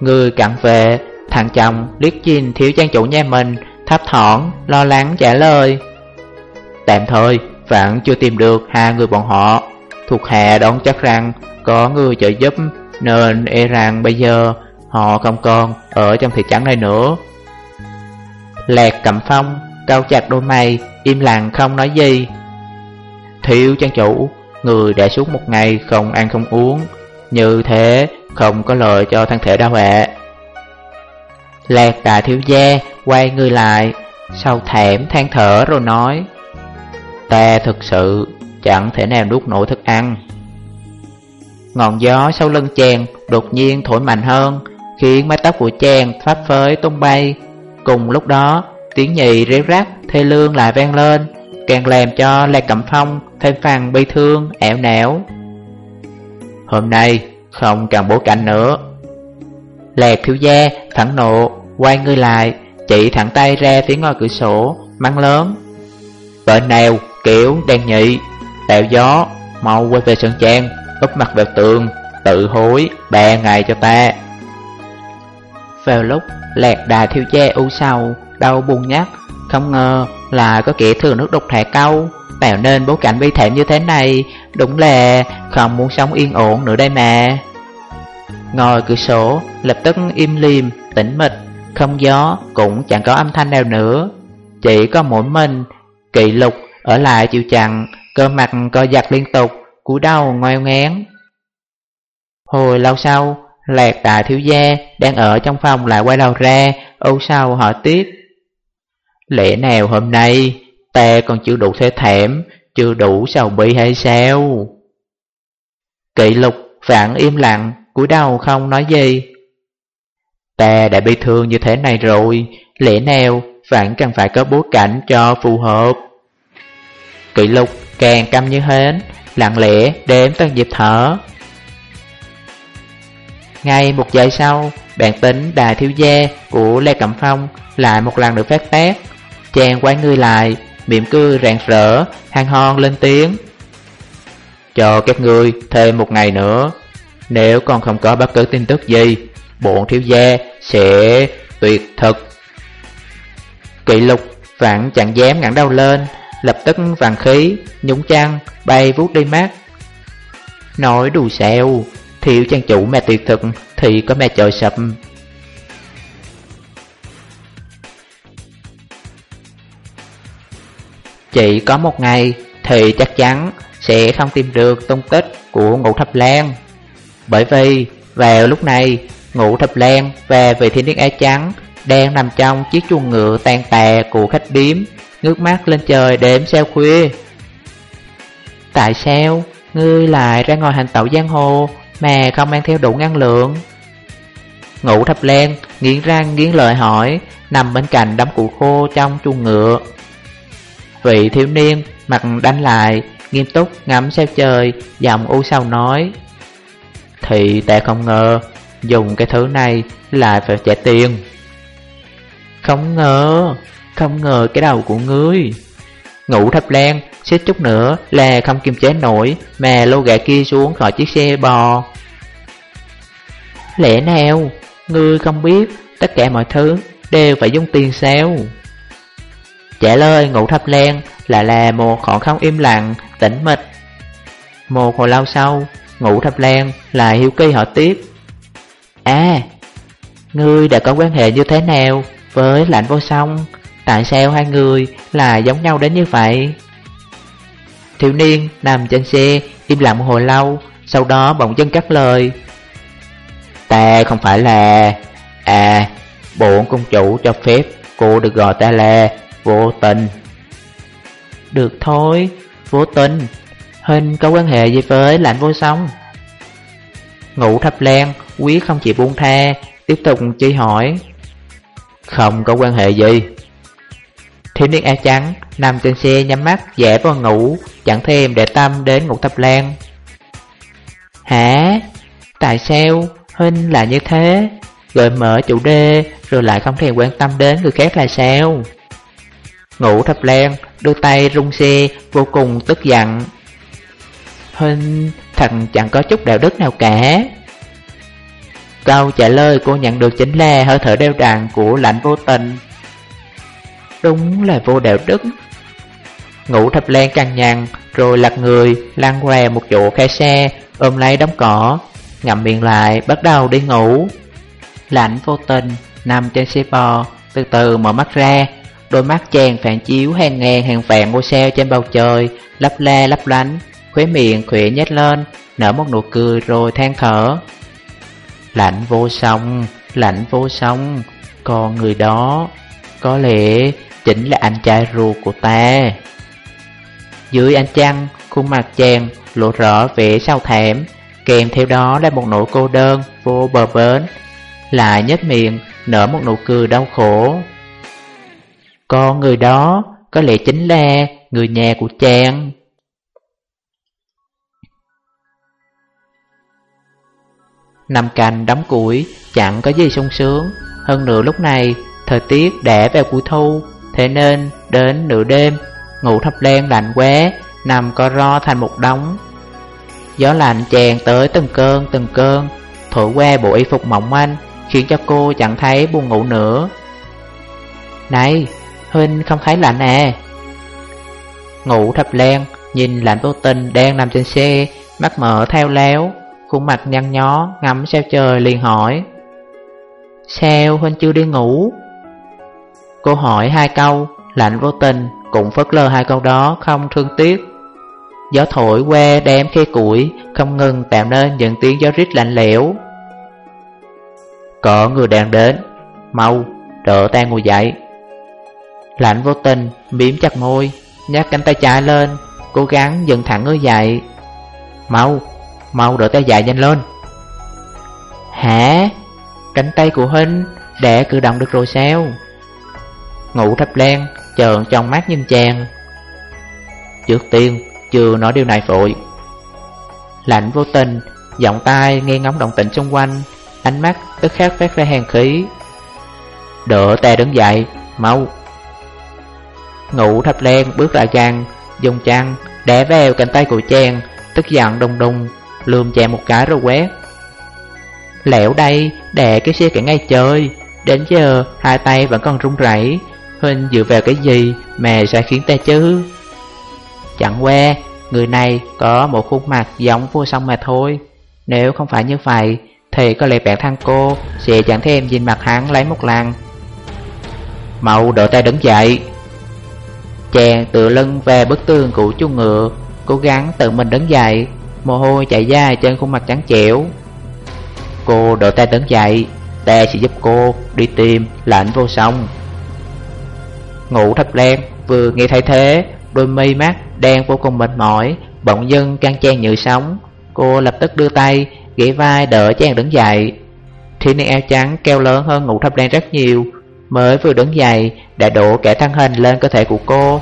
Người cặn về, thằng chồng liếc nhìn thiếu trang chủ nhà mình, thấp thỏn, lo lắng trả lời. Tạm thời, vẫn chưa tìm được hai người bọn họ. Thuộc hạ đoán chắc rằng có người trợ giúp, nên e rằng bây giờ họ không còn ở trong thị trấn này nữa. Lạc cẩm phong, cao chặt đôi mày, im lặng không nói gì. Thiếu trang chủ, người đã suốt một ngày không ăn không uống, như thế không có lợi cho thân thể đau ạ. Lạc đại thiếu gia quay người lại, sau thẻm than thở rồi nói Ta thực sự chẳng thể nào nuốt nổi thức ăn. Ngọn gió sau lưng chàng đột nhiên thổi mạnh hơn, khiến mái tóc của chàng pháp phới tung bay. Cùng lúc đó, tiếng nhị réo rắt thê lương lại vang lên, càng làm cho Lạc Cẩm Phong thêm phần bi thương, ẻo nẻo. Hôm nay, không cần bố cảnh nữa. Lẹt thiếu gia thẳng nộ, Quay người lại, Chỉ thẳng tay ra phía ngoài cửa sổ, Mắng lớn. Bệnh nào, kiểu đen nhị Tạo gió, Mau quay về sân trang, úp mặt vào tường, Tự hối, ba ngày cho ta. Vào lúc Lạc đà thiếu gia u sầu, Đau buồn nhắc Không ngờ là có kẻ thừa nước đục thẻ câu, Tạo nên bố cảnh bi thảm như thế này, Đúng là không muốn sống yên ổn nữa đây mà. Ngồi cửa sổ lập tức im liềm, tĩnh mịch Không gió cũng chẳng có âm thanh nào nữa Chỉ có mỗi mình, kỵ lục ở lại chịu chặn, cơ mặt co giặt liên tục, cúi đầu ngoeo ngén. Hồi lâu sau, Lạc đại thiếu gia đang ở trong phòng lại quay đầu ra, âu sau hỏi tiếp. Lẽ nào hôm nay ta còn chưa đủ thế thảm, chưa đủ sầu bi hay sao? Kỵ lục phản im lặng, cúi đầu không nói gì. Ta đã bị thương như thế này rồi, lẽ nào vẫn cần phải có bối cảnh cho phù hợp. kỷ lục càng căm như hến, lặng lẽ đếm từng nhịp thở. Ngay một giây sau, bản tính đà thiếu gia của Lê Cẩm Phong lại một lần được phát tác. Chàng quay người lại, miệng cười rạng rỡ, Hàng hon lên tiếng. Cho các ngươi thêm một ngày nữa, nếu còn không có bất cứ tin tức gì, bộn thiếu gia sẽ tuyệt thực. Kỵ lục vẫn chẳng dám ngẩng đầu lên, lập tức vàng khí, nhúng chăn, bay vút đi mát. Nói đùa xèo, thiếu trang chủ mẹ tuyệt thực thì có mẹ trời sập. Chỉ có một ngày thì chắc chắn sẽ không tìm được tung tích của ngũ thập lan. Bởi vì vào lúc này ngũ thập lan và vị thiên niên ái trắng đang nằm trong chiếc chuồng ngựa tàn tà của khách điếm, ngước mắt lên trời đếm sao khuya. Tại sao ngươi lại ra ngoài hành tẩu giang hồ mà không mang theo đủ ngăn lượng? Ngũ thập lan nghiến răng nghiến lời hỏi, nằm bên cạnh đám củ khô trong chuồng ngựa. Vị thiếu niên mặt đánh lại, nghiêm túc ngắm sao trời, giọng u sầu nói. Thì ta không ngờ, dùng cái thứ này lại phải trả tiền. Không ngờ, không ngờ cái đầu của ngươi. Ngủ thập lan, xích chút nữa là không kiềm chế nổi mà lô gà kia xuống khỏi chiếc xe bò. Lẽ nào, ngươi không biết tất cả mọi thứ đều phải dùng tiền sao? Trả lời ngủ thập lan là là một khoảng không im lặng, tĩnh mịch. Một hồi lâu sau, Ngũ thập lan là hiếu kỳ hỏi tiếp. À, ngươi đã có quan hệ như thế nào với lạnh vô song? Tại sao hai người là giống nhau đến như vậy? Thiếu niên nằm trên xe, im lặng một hồi lâu, sau đó bỗng chân cắt lời. Ta không phải là... À, bổn công chủ cho phép cô được gọi ta là vô tình. Được thôi, vô tình. Hình có quan hệ gì với lạnh vô song? Ngủ thập len quý không chịu buông tha, tiếp tục truy hỏi. Không có quan hệ gì. Thiếu niên áo trắng nằm trên xe nhắm mắt dễ vào ngủ, chẳng thêm để tâm đến ngủ thập len Hả? Tại sao Huynh là như thế? Gợi mở chủ đề rồi lại không thèm quan tâm đến người khác là sao? Ngủ thập len đưa tay rung xe, vô cùng tức giận. Huynh thật chẳng có chút đạo đức nào cả. Câu trả lời cô nhận được chính là hơi thở đeo đàn của lãnh vô tình. Đúng là vô đạo đức. Ngủ thập len càng nhằn, rồi lật người, lăn què một chỗ khe xe, ôm lấy đống cỏ, ngậm miệng lại, bắt đầu đi ngủ. Lãnh vô tình, nằm trên xe bò, từ từ mở mắt ra, đôi mắt chàng phản chiếu hàng ngàn hàng vạn ngôi sao trên bầu trời, lấp le lấp lánh, khóe miệng khỏe nhếch lên, nở một nụ cười rồi than thở. Lạnh vô song, lạnh vô song, còn người đó có lẽ chính là anh trai ruột của ta. Dưới ánh trăng, khuôn mặt chàng lộ rõ vẻ sao thảm, kèm theo đó là một nỗi cô đơn vô bờ bến, lại nhếch miệng nở một nụ cười đau khổ. Con người đó có lẽ chính là người nhà của chàng. Nằm cành đóng củi, chẳng có gì sung sướng. Hơn nữa lúc này, thời tiết đã vào cuối thu, Thế nên đến nửa đêm, Ngủ thập len lạnh quá Nằm co ro thành một đống. Gió lạnh chèn tới từng cơn từng cơn, Thổi qua bộ y phục mỏng manh, Khiến cho cô chẳng thấy buồn ngủ nữa. Này, Huynh không thấy lạnh à Ngủ thập len, Nhìn lạnh vô tình đang nằm trên xe, Mắt mở theo léo. Khuôn mặt nhăn nhó ngắm sao trời liền hỏi. Sao Huynh chưa đi ngủ? Cô hỏi hai câu Lạnh vô tình cũng phớt lờ hai câu đó không thương tiếc. Gió thổi que đem khe củi Không ngừng tạo nên những tiếng gió rít lạnh lẽo. Có người đang đến. Mau, đỡ ta ngồi dậy. Lạnh vô tình, miếm chặt môi Nhắc cánh tay trái lên Cố gắng dừng thẳng người dậy. Mau, mau đỡ tay dài nhanh lên. Hả? Cánh tay của Huynh đã cử động được rồi sao? Ngủ thập len trợn trong mắt nhìn chàng. Trước tiên, chưa nói điều này vội. Lạnh vô tình, Giọng tai nghe ngóng động tĩnh xung quanh, Ánh mắt tức khắc phát ra hàn khí. Đỡ ta đứng dậy, Mau. Ngủ thập len bước lại chàng, Dùng chăn đẻ vào cánh tay của chàng, Tức giận đùng đùng. Lườm chàng một cái rồi quét. Lẻo đây, đè cái xe cả ngay chơi Đến giờ, hai tay vẫn còn run rẩy. Huynh dựa vào cái gì mà sẽ khiến ta chứ? Chẳng qua, Người này có một khuôn mặt giống vua sông mà thôi. Nếu không phải như vậy, Thì có lẽ bạn thăng cô Sẽ chẳng thêm nhìn mặt hắn lấy một lần. Mậu đội ta đứng dậy. Chàng tựa lưng về bức tường của chú ngựa, Cố gắng tự mình đứng dậy. Mồ hôi chạy ra trên khuôn mặt trắng trẻo. Cô đợi ta đứng dậy Ta sẽ giúp cô đi tìm lạnh vô sông Ngủ thập len vừa nghe thấy thế, Đôi mi mắt đen vô cùng mệt mỏi, Bỗng dưng căng trang như sóng. Cô lập tức đưa tay, ghé vai đỡ chàng đứng dậy. Thiếu niên eo trắng keo lớn hơn ngủ thập đen rất nhiều, Mới vừa đứng dậy Đã đổ cả thân hình lên cơ thể của cô.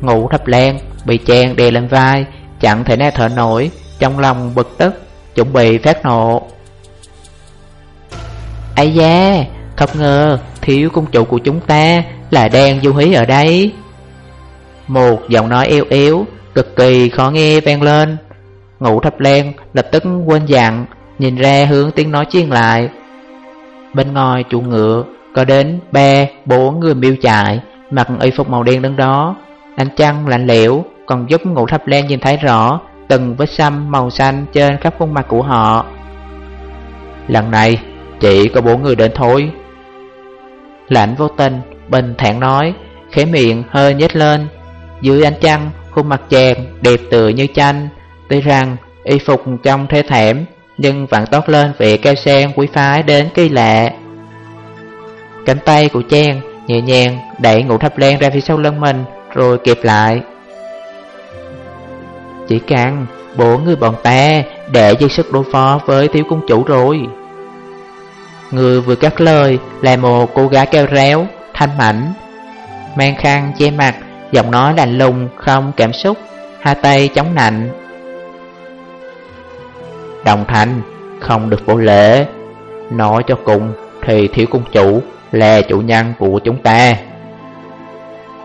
Ngủ thập len Bị chàng đè lên vai Chẳng thể nào thở nổi, Trong lòng bực tức, Chuẩn bị phát nộ. Ây da, Không ngờ thiếu công chủ của chúng ta Là đang du hí ở đây. Một giọng nói yếu yếu, Cực kỳ khó nghe vang lên. Ngủ thập len lập tức quên dặn Nhìn ra hướng tiếng nói chiên lại. Bên ngoài chủ ngựa Có đến ba, bốn người miêu chạy Mặc y phục màu đen đứng đó. Ánh trăng lạnh lẽo còn giúp ngủ thập len nhìn thấy rõ Từng vết xăm màu xanh trên khắp khuôn mặt của họ. Lần này, chỉ có bốn người đến thôi. Lạnh vô tình, Bình thản nói, khẽ miệng hơi nhếch lên. Dưới ánh trăng, Khuôn mặt chàng đẹp tựa như tranh Tuy rằng, y phục trong thế thảm, Nhưng vẫn tốt lên vẻ cao sen quý phái đến kỳ lạ. Cánh tay của chàng nhẹ nhàng đẩy ngủ thập len ra phía sau lưng mình, Rồi kịp lại. Chỉ cần bốn người bọn ta để dây sức đối phó với thiếu cung chủ rồi. Người vừa cắt lời là một cô gái keo réo, thanh mảnh Mang khăn che mặt, giọng nói lạnh lùng, không cảm xúc Hai tay chống nạnh. Đồng thành, không được vô lễ Nói cho cùng thì thiếu cung chủ là chủ nhân của chúng ta.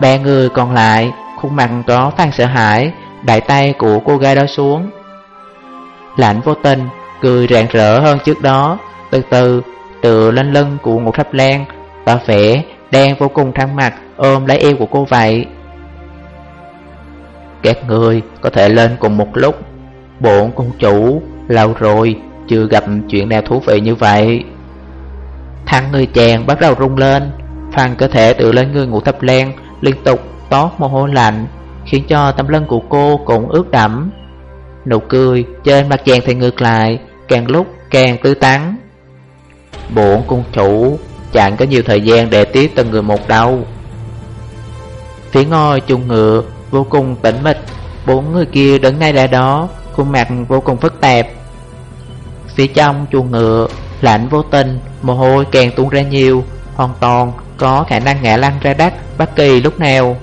Ba người còn lại, khuôn mặt có phan sợ hãi Đại tay của cô gái đó xuống. Lạnh vô tình, cười rạng rỡ hơn trước đó. Từ từ tựa lên lưng của Ngũ Thập Lan và vẻ đang vô cùng thăng mặt ôm lấy eo của cô vậy. Các người có thể lên cùng một lúc. Bộn công chủ lâu rồi chưa gặp chuyện nào thú vị như vậy. Thằng người chàng bắt đầu rung lên Phần cơ thể tựa lên người Ngũ Thập Lan liên tục tót mồ hôi lạnh. Khiến cho tấm lưng của cô cũng ướt đẫm. Nụ cười trên mặt chàng thì ngược lại, Càng lúc càng tươi tắn. Bổn cung chủ, chẳng có nhiều thời gian để tiếp từng người một đâu. Phía ngôi chung ngựa, vô cùng tĩnh mịch. Bốn người kia đứng ngay ra đó, Khuôn mặt vô cùng phức tạp. Phía trong chuồng ngựa, Lạnh vô tình, Mồ hôi càng tuôn ra nhiều, Hoàn toàn có khả năng ngã lăn ra đất Bất kỳ lúc nào.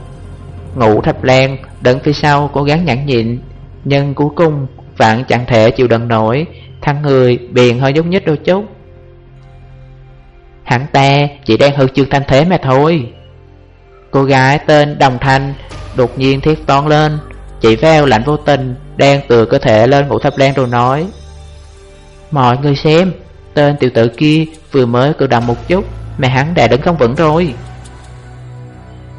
Ngủ thập lan đứng phía sau cố gắng nhẫn nhịn, Nhưng cuối cùng vạn chẳng thể chịu đựng nổi Thằng người biền hơi nhúc nhích đôi chút. Hắn ta chỉ đang hư chương thanh thế mà thôi. Cô gái tên Đồng Thanh đột nhiên thiết toán lên, Chỉ veo lạnh vô tình Đang từ cơ thể lên ngủ thập lan rồi nói, Mọi người xem, Tên tiểu tử kia vừa mới cử động một chút Mà hắn đã đứng không vững rồi.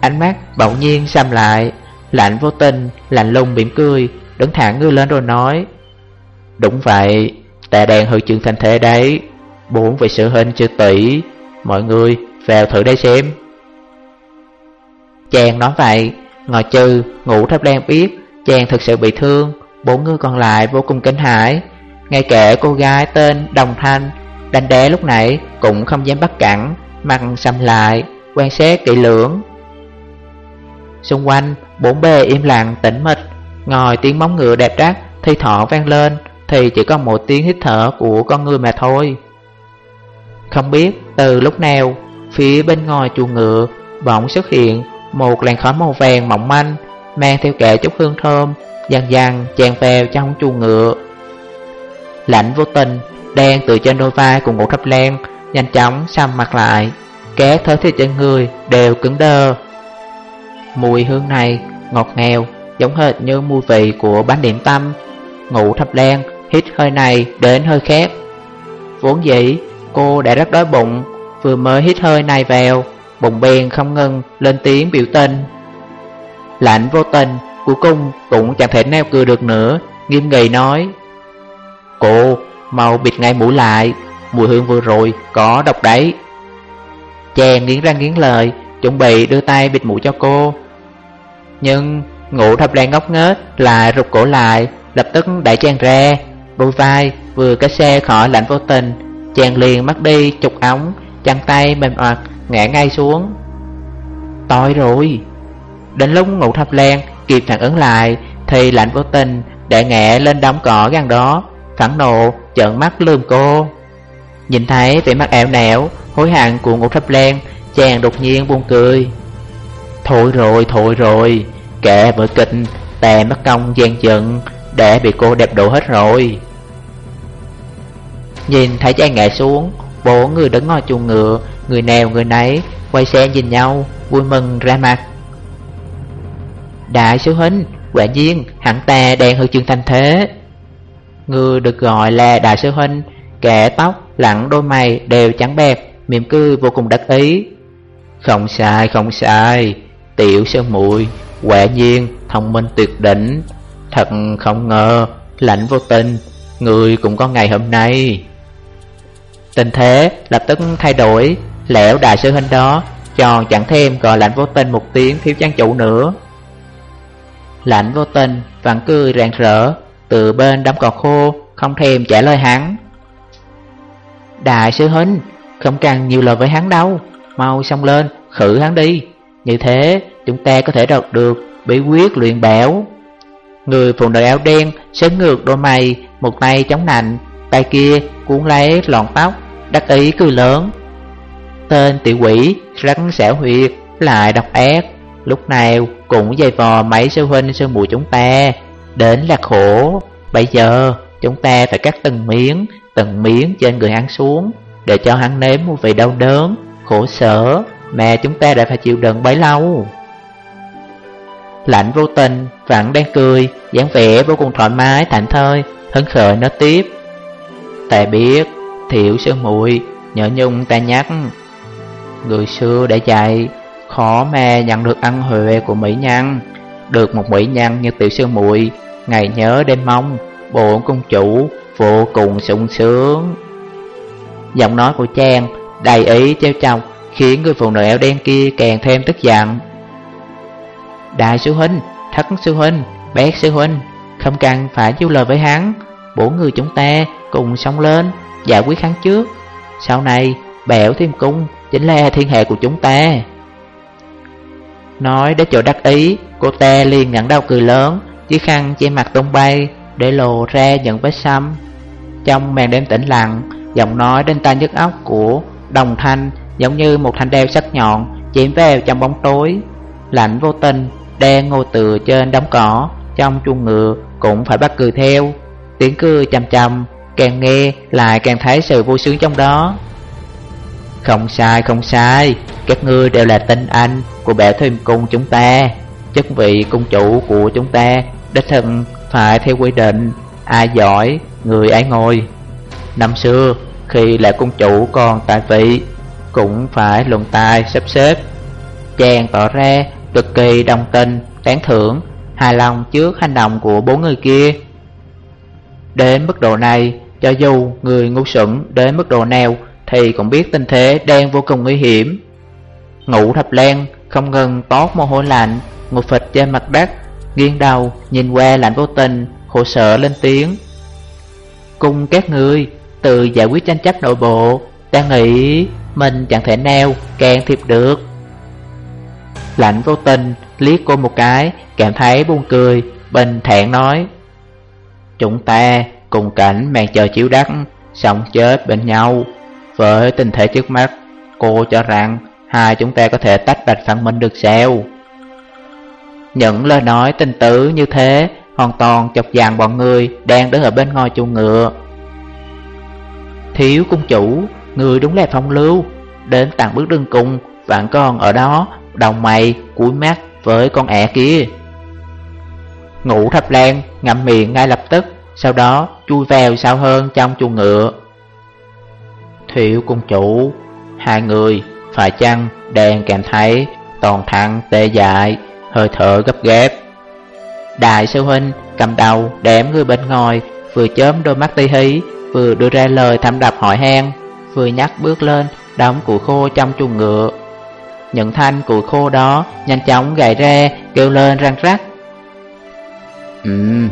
Ánh mắt bỗng nhiên xăm lại. Lạnh vô tình, lạnh lùng mỉm cười Đứng thẳng người lên rồi nói Đúng vậy, ta đang hư trường thanh thế đấy. Bốn vị sự hình chưa tỷ Mọi người vào thử đây xem. Chàng nói vậy Ngồi trừ ngủ thấp đen biết Chàng thực sự bị thương Bốn người còn lại vô cùng kinh hãi. Ngay kể cô gái tên Đồng Thanh Đánh đé lúc nãy cũng không dám bắt cẳng Mặt xăm lại Quan sát kỹ lưỡng. Xung quanh, bốn bề im lặng, tĩnh mịch. Ngồi tiếng móng ngựa đẹp đắt Thi thọ vang lên, Thì chỉ có một tiếng hít thở của con người mà thôi. Không biết từ lúc nào, Phía bên ngoài chuồng ngựa Bỗng xuất hiện một làn khói màu vàng mỏng manh, Mang theo kẻ chút hương thơm, Dần dần tràn vào trong chuồng ngựa. Lạnh vô tình, Đen từ trên đôi vai của ngũ thập lan Nhanh chóng xăm mặt lại. Các thớ thịt trên người đều cứng đơ Mùi hương này, ngọt ngào, Giống hệt như mùi vị của bánh điểm tâm. Ngủ thập đen hít hơi này đến hơi khép. Vốn dĩ, cô đã rất đói bụng, Vừa mới hít hơi này vào, Bụng bèn không ngừng lên tiếng biểu tình. Lạnh vô tình, Cuối cùng cũng chẳng thể neo cười được nữa, Nghiêm nghị nói. Cô, mau bịt ngay mũi lại, Mùi hương vừa rồi có độc đấy. Chàng nghiến răng nghiến lời Chuẩn bị đưa tay bịt mũi cho cô. Nhưng ngủ thập lan ngốc nghếch Lại rụt cổ lại, Lập tức đẩy chàng ra. Đôi vai vừa cái xe khỏi lạnh vô tình, Chàng liền mất đi chục ống Chân tay mềm oặt ngã ngay xuống. Tội rồi. Đến lúc ngủ thập lan kịp phản ứng lại, Thì lạnh vô tình đã ngã lên đống cỏ gần đó, Phẫn nộ trợn mắt lườm cô. Nhìn thấy vẻ mặt ẻo nẻo Hối hận của ngũ thập lan Chàng đột nhiên buông cười. Thôi rồi thôi rồi. Kệ vợ kịch Tè mất công gian giận Để bị cô đẹp độ hết rồi. Nhìn thấy chàng ngã xuống Bốn người đứng ngoài chuồng ngựa, Người nào người nấy, Quay xe nhìn nhau, Vui mừng ra mặt. Đại sư huynh Quả nhiên, hẳn ta đang hư chương thanh thế. Người được gọi là đại sư huynh Kẻ tóc lặng đôi mày đều trắng bẹp, Mỉm cười vô cùng đắc ý. Không sai không sai. Tiểu sư muội Quả nhiên, thông minh tuyệt đỉnh. Thật không ngờ, lãnh vô tình, Người cũng có ngày hôm nay. Tình thế lập tức thay đổi, Lẻo đại sư huynh đó, Tròn chẳng thêm gọi lãnh vô tình một tiếng thiếu trang chủ nữa. Lãnh vô tình vẫn cười rạng rỡ, Từ bên đám cỏ khô, Không thèm trả lời hắn. Đại sư huynh Không cần nhiều lời với hắn đâu, Mau xông lên, khử hắn đi. Như thế chúng ta có thể đọc được Bí quyết luyện bảo. Người phụ nữ áo đen Sớm ngược đôi mày, Một tay chống nạnh, Tay kia cuốn lấy lọn tóc, Đắc ý cười lớn. Tên tiểu quỷ rắn xẻo huyệt Lại độc ác. Lúc nào cũng dày vò mấy sư huynh sư muội chúng ta, Đến là khổ. Bây giờ chúng ta phải cắt từng miếng Từng miếng trên người hắn xuống, Để cho hắn nếm một vị đau đớn, Khổ sở Mà chúng ta đã phải chịu đựng bấy lâu. Lạnh vô tình Vẫn đang cười, dáng vẻ vô cùng thoải mái, thảnh thơi Hứng khởi nói tiếp. Ta biết, thiểu sư muội Nhớ nhung ta nhắc, Người xưa đã dạy, Khó mà nhận được ăn huệ của mỹ nhân. Được một mỹ nhân như tiểu sư muội, Ngày nhớ đêm mong, Bộ công chủ vô cùng sung sướng. Giọng nói của Trang đầy ý treo chọc, Khiến người phụ nữ áo đen kia càng thêm tức giận. Đại sư huynh, thất sư huynh, bé sư huynh Không cần phải chiêu lời với hắn. Bốn người chúng ta cùng sống lên Giải quyết hắn trước. Sau này bẻo thêm cung Chính là thiên hệ của chúng ta. Nói đến chỗ đắc ý Cô ta liền ngẩng đầu cười lớn Chiếc khăn che mặt tung bay Để lộ ra những vết xăm. Trong màn đêm tĩnh lặng Giọng nói đến tai nhức óc của Đồng thanh giống như một thanh đeo sắc nhọn Chém vào trong bóng tối. Lạnh vô tình đang ngồi tựa trên đống cỏ, Trong chuông ngựa cũng phải bắt cười theo. Tiếng cười chầm chầm, Càng nghe lại càng thấy sự vui sướng trong đó. Không sai không sai, Các ngươi đều là tinh anh Của bẻ thêm cung chúng ta. Chức vị cung chủ của chúng ta, Đích thân phải theo quy định, Ai giỏi, người ấy ngồi. Năm xưa, khi là cung chủ còn tại vị, Cũng phải luận tài sắp xếp. Chàng tỏ ra cực kỳ đồng tình Tán thưởng Hài lòng trước hành động của bốn người kia Đến mức độ này cho dù người ngu xuẩn đến mức độ nào Thì cũng biết tình thế đang vô cùng nguy hiểm Ngũ thập len không ngừng tốt mồ hôi lạnh, Ngục phịch trên mặt đất, nghiêng đầu, nhìn qua lạnh vô tình, khổ sở lên tiếng. Cùng các người, từ giải quyết tranh chấp nội bộ, đang nghĩ mình chẳng thể nào can thiệp được. Lạnh vô tình, liếc cô một cái, cảm thấy buồn cười, bình thản nói. Chúng ta cùng cảnh màn chờ chiếu đất, sống chết bên nhau. Với tình thể trước mắt, cô cho rằng hai chúng ta có thể tách bạch phản minh được sao? Những lời nói tình tử như thế hoàn toàn chọc giàn bọn người đang đứng ở bên ngôi chuồng ngựa. Thiếu cung chủ, người đúng là phong lưu, đến tặng bước đường cùng, vẫn còn ở đó, đồng mày, cúi mắt với con ẻ kia. Ngủ thập lan, ngậm miệng ngay lập tức, sau đó chui vào sao hơn trong chuồng ngựa. Thiệu cung chủ, hai người phải chăng đang cảm thấy toàn thăng tê dại, hơi thở gấp gáp. Đại sư huynh cầm đầu đếm người bên ngoài, vừa chớm đôi mắt tí hí, vừa đưa ra lời thăm đập hỏi han, vừa nhắc bước lên, đóng củi khô trong chuồng ngựa. Những thanh củi khô đó nhanh chóng gãy ra, kêu lên răng rắc. Ừm,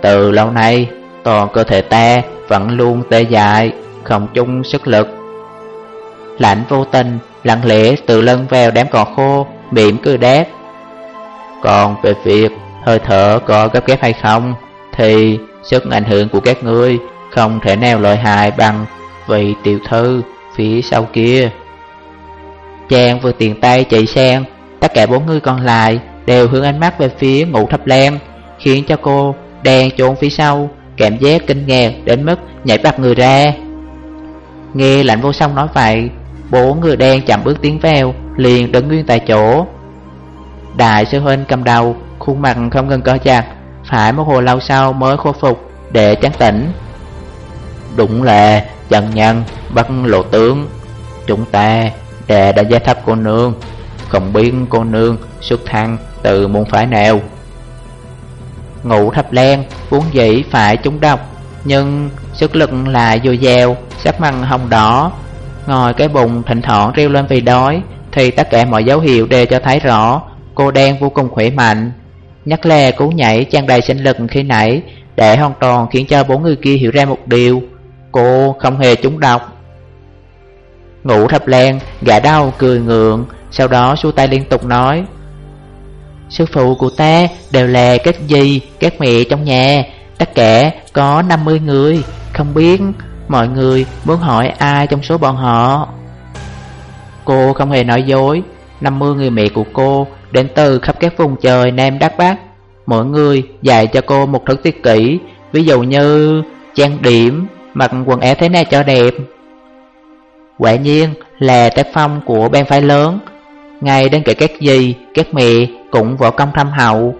từ lâu nay, toàn cơ thể ta vẫn luôn tê dại, không chung sức lực. Lạnh vô tình, lặng lẽ tự lân vào đám cỏ khô, mỉm cười đáp. Còn về việc hơi thở có gấp ghép hay không, thì sức ảnh hưởng của các ngươi không thể nào lợi hại bằng vị tiểu thư phía sau kia. Chàng vừa tiền tay chạy sang, tất cả bốn người còn lại đều hướng ánh mắt về phía ngũ thập lam, khiến cho cô đang trốn phía sau, cảm giác kinh ngạc đến mức nhảy bật người ra. Nghe lạnh vô song nói vậy, bốn người đen chậm bước tiến vào, liền đứng nguyên tại chỗ. Đại sư huynh cầm đầu, khuôn mặt không ngừng co chặt, phải một hồi lâu sau mới khôi phục để tránh tỉnh. Đúng là trần nhân bắt lộ tướng, chúng ta để đã gia thấp cô nương, không biết cô nương xuất thăng từ môn phái nào. Ngũ thập len vốn dĩ phải trúng độc Nhưng sức lực là dồi dào Sắc măng hồng đỏ. Ngồi cái bụng thỉnh thoảng reo lên vì đói Thì tất cả mọi dấu hiệu đều cho thấy rõ Cô đen vô cùng khỏe mạnh. Nhắc lè cú nhảy trang đầy sinh lực khi nãy Để hoàn toàn khiến cho bốn người kia hiểu ra một điều. Cô không hề trúng độc Ngủ thập len gã đau cười ngượng. Sau đó xua tay liên tục nói Sư phụ của ta đều là các gì, các mẹ trong nhà. Tất cả có 50 người. Không biết mọi người muốn hỏi ai trong số bọn họ? Cô không hề nói dối. 50 người mẹ của cô đến từ khắp các vùng trời Nam đắc Bắc Mỗi người dạy cho cô một thứ tiết kỹ. Ví dụ như trang điểm, mặc quần áo thế nào cho đẹp Quả nhiên là tác phong của bang phái lớn ngay đến kể các gì, các mẹ cũng võ công thâm hậu.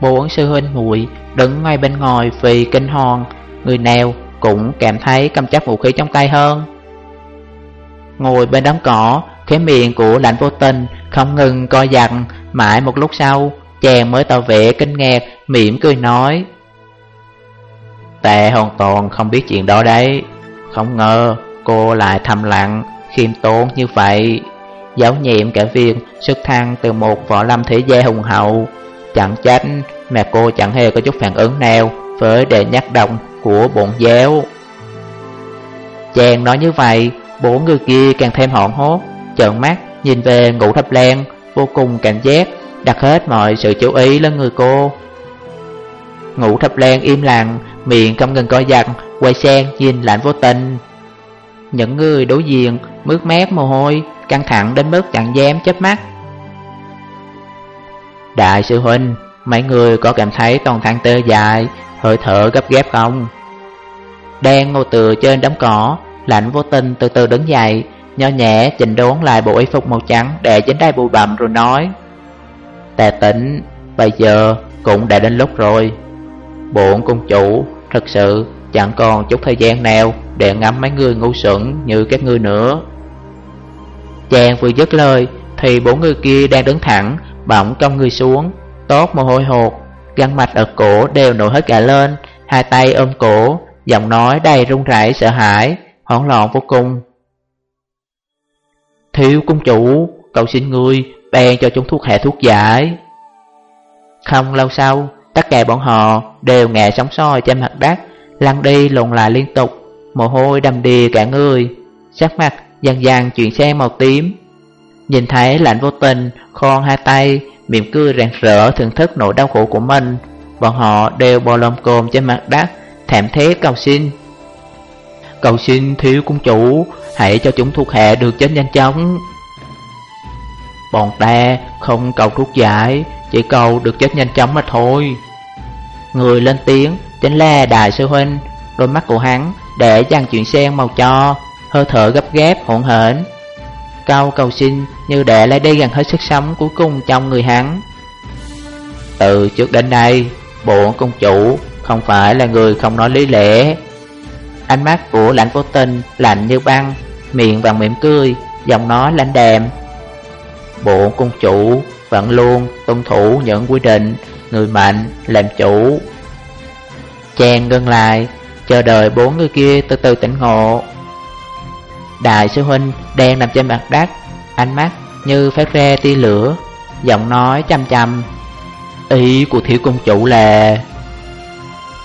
Bốn sư huynh muội đứng ngay bên ngoài vì kinh hồn, người nào cũng cảm thấy cầm chắc vũ khí trong tay hơn. Ngồi bên đám cỏ, cái miệng của lạnh vô tình không ngừng co giặt mãi một lúc sau, chàng mới tỏ vẻ kinh ngạc, mỉm cười nói. Tệ hoàn toàn không biết chuyện đó đấy, không ngờ cô lại thầm lặng, khiêm tốn như vậy. Giáo nhiệm cả viên xuất thăng từ một võ lâm thế gia hùng hậu. Chẳng trách mà cô chẳng hề có chút phản ứng nào với đề nhắc động của bổn giáo. Chàng nói như vậy, bốn người kia càng thêm họn hốt Trợn mắt nhìn về ngũ thập lan vô cùng cảnh giác Đặt hết mọi sự chú ý lên người cô. Ngũ thập lan im lặng, miệng không ngừng coi giặt Quay sang nhìn lạnh vô tình. Những người đối diện mướt mép mồ hôi căng thẳng đến mức chẳng dám chớp mắt. Đại sư huynh, mấy người có cảm thấy toàn thân tê dài, hơi thở gấp ghép không? Đang ngồi tựa trên đám cỏ, lạnh vô tình từ từ đứng dậy, nho nhẹ chỉnh đốn lại bộ y phục màu trắng để dính đai bụi bặm rồi nói. tề tỉnh, bây giờ cũng đã đến lúc rồi. Bổn cung chủ thật sự chẳng còn chút thời gian nào để ngắm mấy người ngu xuẩn như các ngươi nữa. Chàng vừa dứt lời Thì bốn người kia đang đứng thẳng Bỗng cong người xuống Tốt mồ hôi hột Găng mạch ở cổ đều nổi hết cả lên Hai tay ôm cổ Giọng nói đầy run rẩy sợ hãi Hoảng loạn vô cùng Thiếu cung chủ Cậu xin ngươi bèn cho chúng thuốc hạ thuốc giải. Không lâu sau, tất cả bọn họ đều ngã sóng soi trên mặt đất, lăn đi lộn lại liên tục, mồ hôi đầm đìa cả người, sắc mặt dần dần chuyển sang màu tím. Nhìn thấy lạnh vô tình, khon hai tay, mỉm cười rạng rỡ thưởng thức nỗi đau khổ của mình, bọn họ đều bò lồm cồm trên mặt đất, thảm thế cầu xin. Cầu xin thiếu cung chủ, hãy cho chúng thuộc hạ được chết nhanh chóng. Bọn ta không cầu thuốc giải, chỉ cầu được chết nhanh chóng mà thôi. Người lên tiếng, chính là đại sư huynh, đôi mắt của hắn để dàn chuyện sen màu cho, hơi thở gấp ghép hỗn hển. Câu cầu xin như để lấy đi gần hết sức sống cuối cùng trong người hắn. Từ trước đến nay, bộ công chủ không phải là người không nói lý lẽ. Ánh mắt của lãnh vô tình lạnh như băng, miệng vàng mỉm cười, giọng nói lãnh đạm. Bộ công chủ vẫn luôn tuân thủ những quy định, người mạnh làm chủ. Chàng ngưng lại, chờ đợi bốn người kia từ từ tỉnh ngộ. Đại sư huynh đang nằm trên mặt đất, ánh mắt như phát ra tia lửa, giọng nói chăm chăm. Ý của thiếu công chủ là...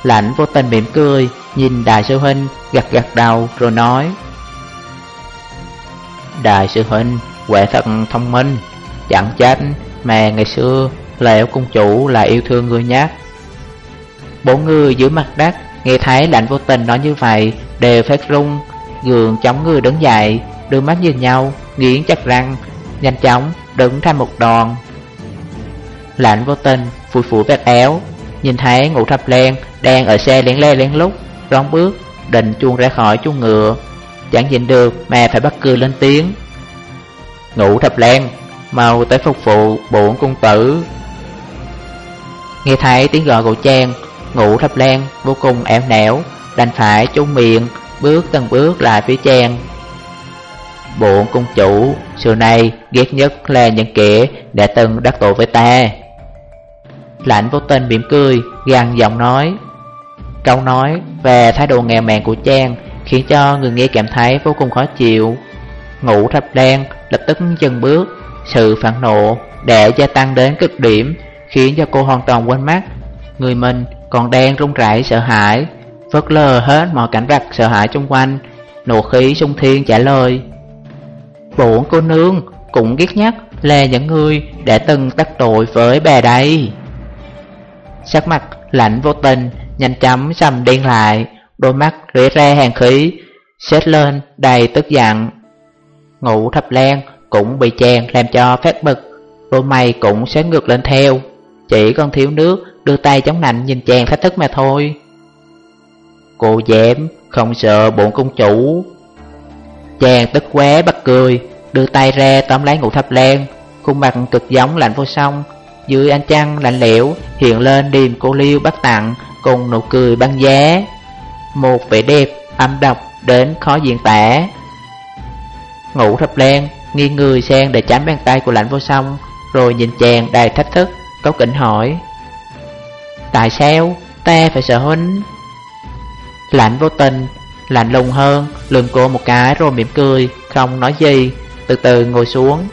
Lãnh vô tình mỉm cười, nhìn đại sư huynh gật gật đầu rồi nói. Đại sư huynh, quả thật thông minh, chẳng trách mà ngày xưa Lẹo công chủ là yêu thương người nhát. Bốn người dưới mặt đất nghe thấy lạnh vô tình nói như vậy đều phát rung, gường chống người đứng dậy, đôi mắt nhìn nhau, nghiến chặt răng, nhanh chóng đứng thành một đòn. Lạnh vô tình phủi phủi vết éo, nhìn thấy ngủ thập len đang ở xe lén le lén lút, rón bước, định chuông ra khỏi chuông ngựa, chẳng nhìn được mà phải bắt cười lên tiếng. Ngủ thập len mau tới phục vụ bổn cung tử. Nghe thấy tiếng gọi của Trang, ngủ thập lan vô cùng ẻo nẻo, đành phải chung miệng, bước từng bước lại phía Trang. bộn cung chủ, xưa nay ghét nhất là những kẻ đã từng đắc tội với ta. lãnh vô tình mỉm cười, gằn giọng nói. Câu nói về thái độ nghèo mèn của Trang khiến cho người nghe cảm thấy vô cùng khó chịu. Ngủ thập len lập tức dừng bước, sự phản nộ đã gia tăng đến cực điểm khiến cho cô hoàn toàn quên mắt. Người mình còn đang run rẩy sợ hãi, phớt lờ hết mọi cảnh vật sợ hãi xung quanh, nộ khí sung thiên trả lời. Bổn cô nương cũng ghét nhất là những người đã từng đắc tội với bà đây. Sắc mặt lạnh vô tình, nhanh chóng sầm đen lại, đôi mắt rỉ ra hàng khí, xếp lên đầy tức giận. Ngủ thập lan cũng bị chèn làm cho phát bực, đôi mày cũng xếp ngược lên theo. Chỉ còn thiếu nước đưa tay chống nạnh nhìn chàng thách thức mà thôi. Cô dám không sợ bổn công chủ. Chàng tức quá bắt cười, đưa tay ra tóm lấy ngũ thập lan, khuôn mặt cực giống lạnh vô song. Dưới ánh trăng lạnh lẽo hiện lên điềm cô liêu bắt tặng cùng nụ cười băng giá. Một vẻ đẹp âm độc đến khó diễn tả. Ngũ thập lan nghiêng người sang để tránh bàn tay của lạnh vô song, rồi nhìn chàng đầy thách thức, cấu kỉnh hỏi. Tại sao ta phải sợ huynh? Lạnh vô tình, lạnh lùng hơn, lườm cô một cái rồi mỉm cười, không nói gì, từ từ ngồi xuống.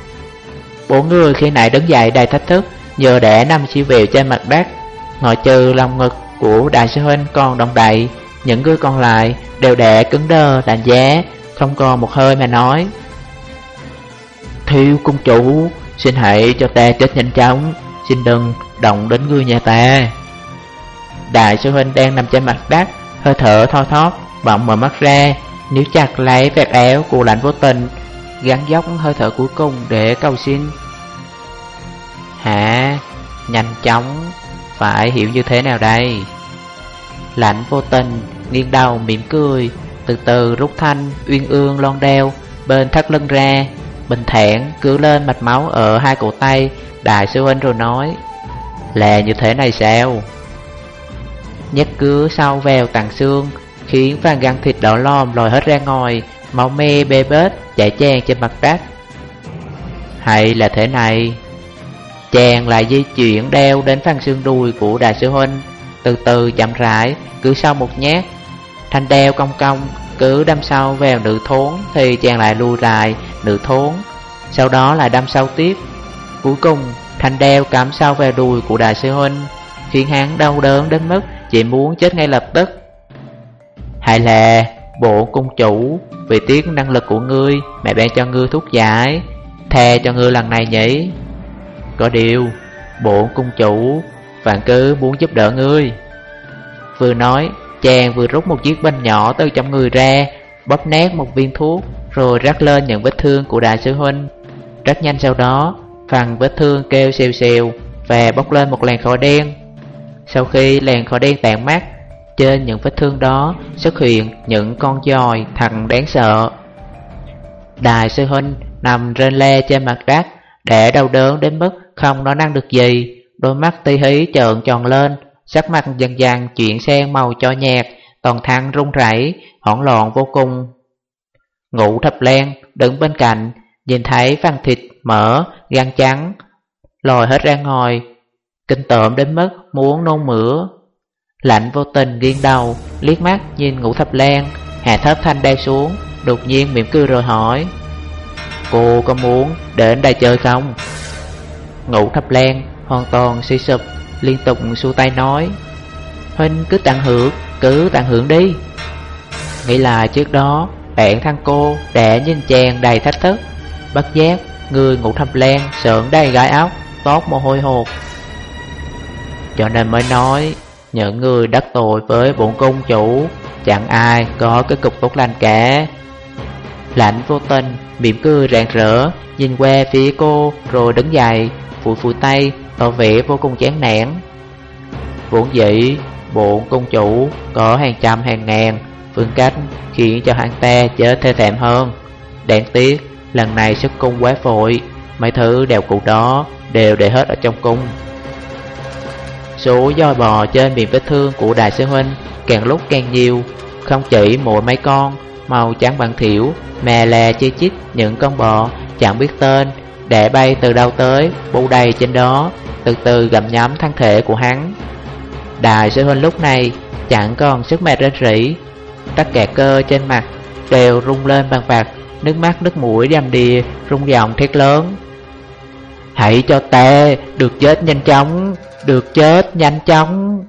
Bốn người khi nãy đứng dậy đầy thách thức, giờ để năm siêu vẹo trên mặt đất, ngoại trừ lòng ngực của đại sư huynh còn đồng đậy những người còn lại đều để cứng đơ, lạnh giá, không còn một hơi mà nói. Thiếu công chủ, xin hãy cho ta chết nhanh chóng, xin đừng động đến người nhà ta. Đại sư huynh đang nằm trên mặt đất, hơi thở thoi thóp, bỗng mở mắt ra, níu chặt lấy vẹt éo của lạnh vô tình, gắn dốc hơi thở cuối cùng để cầu xin. Hả? Nhanh chóng, phải hiểu như thế nào đây? Lạnh vô tình, nghiêng đầu mỉm cười, từ từ rút thanh, uyên ương lon đeo, bên thắt lưng ra, bình thản cứ lên mạch máu ở hai cổ tay, đại sư huynh rồi nói, là như thế này sao? Nhét cứ sau vèo tàn xương Khiến phần găng thịt đỏ lòm lòi hết ra ngoài Máu me bê bết chảy tràn trên mặt đất. Hay là thế này Chàng lại di chuyển đeo đến phần xương đùi của đại sư huynh Từ từ chậm rãi Cứ sau một nhát. Thanh đeo cong cong Cứ đâm sâu vào nữ thốn Thì chàng lại lùi lại nữ thốn Sau đó lại đâm sâu tiếp. Cuối cùng, thanh đeo cắm sau về đùi của đại sư huynh, khiến hắn đau đớn đến mức chỉ muốn chết ngay lập tức. Hay là bộ cung chủ, vì tiếc năng lực của ngươi, mẹ ban cho ngươi thuốc giải, thề cho ngươi lần này nhỉ? Có điều, bộ cung chủ, vạn cứ muốn giúp đỡ ngươi. Vừa nói, chàng vừa rút một chiếc banh nhỏ từ trong người ra, bóp nát một viên thuốc, rồi rắc lên những vết thương của đại sư huynh. Rất nhanh sau đó, phần vết thương kêu xèo xèo và bốc lên một làn khói đen. Sau khi làn khói đen tàn mát, trên những vết thương đó xuất hiện những con dòi thằng đáng sợ. Đại sư huynh nằm trên le trên mặt đất, để đau đớn đến mức không nói năng được gì, đôi mắt ti hí trợn tròn lên, sắc mặt dần dần chuyển sang màu cho nhạt, toàn thân run rẩy, hỗn loạn vô cùng. Ngủ thập len đứng bên cạnh, nhìn thấy phần thịt mỡ, gan trắng, lòi hết ra ngoài, kinh tởm đến mức muốn nôn mửa. Lạnh vô tình nghiêng đầu, liếc mắt nhìn ngủ thập lan, hạ thấp thanh đeo xuống, đột nhiên mỉm cười rồi hỏi. Cô có muốn đến đây chơi không? Ngủ thập lan hoàn toàn suy sụp, liên tục xua tay nói. Huynh cứ tận hưởng, cứ tận hưởng đi. Nghĩ là trước đó, bạn thân cô đã nhìn chàng đầy thách thức, bất giác, người ngủ thập lan sợn đầy gai óc, tốt mồ hôi hột. Cho nên mới nói những người đắc tội với bổn công chủ Chẳng ai có cái cục tốt lành cả. Lạnh vô tình, mỉm cười rạng rỡ Nhìn qua phía cô rồi đứng dậy Phủi phủi tay, tỏ vẻ vô cùng chán nản. Vốn dĩ, bổn công chủ có hàng trăm hàng ngàn Phương cách khiến cho hắn ta chết thê thảm hơn. Đáng tiếc, lần này xuất cung quá vội Mấy thứ đều cụ đó đều để hết ở trong cung. Số dòi bò trên miệng vết thương của đại sư huynh càng lúc càng nhiều. Không chỉ mỗi mấy con, màu trắng bằng thiểu Mà là chi chít những con bò chẳng biết tên, Để bay từ đâu tới, bu đầy trên đó, Từ từ gặm nhắm thân thể của hắn. Đại sư huynh lúc này chẳng còn sức mệt rên rỉ. Tất cả cơ trên mặt đều rung lên bằng bạc Nước mắt, nước mũi đầm đìa rung giọng thét lớn. Hãy cho ta được chết nhanh chóng được chết nhanh chóng.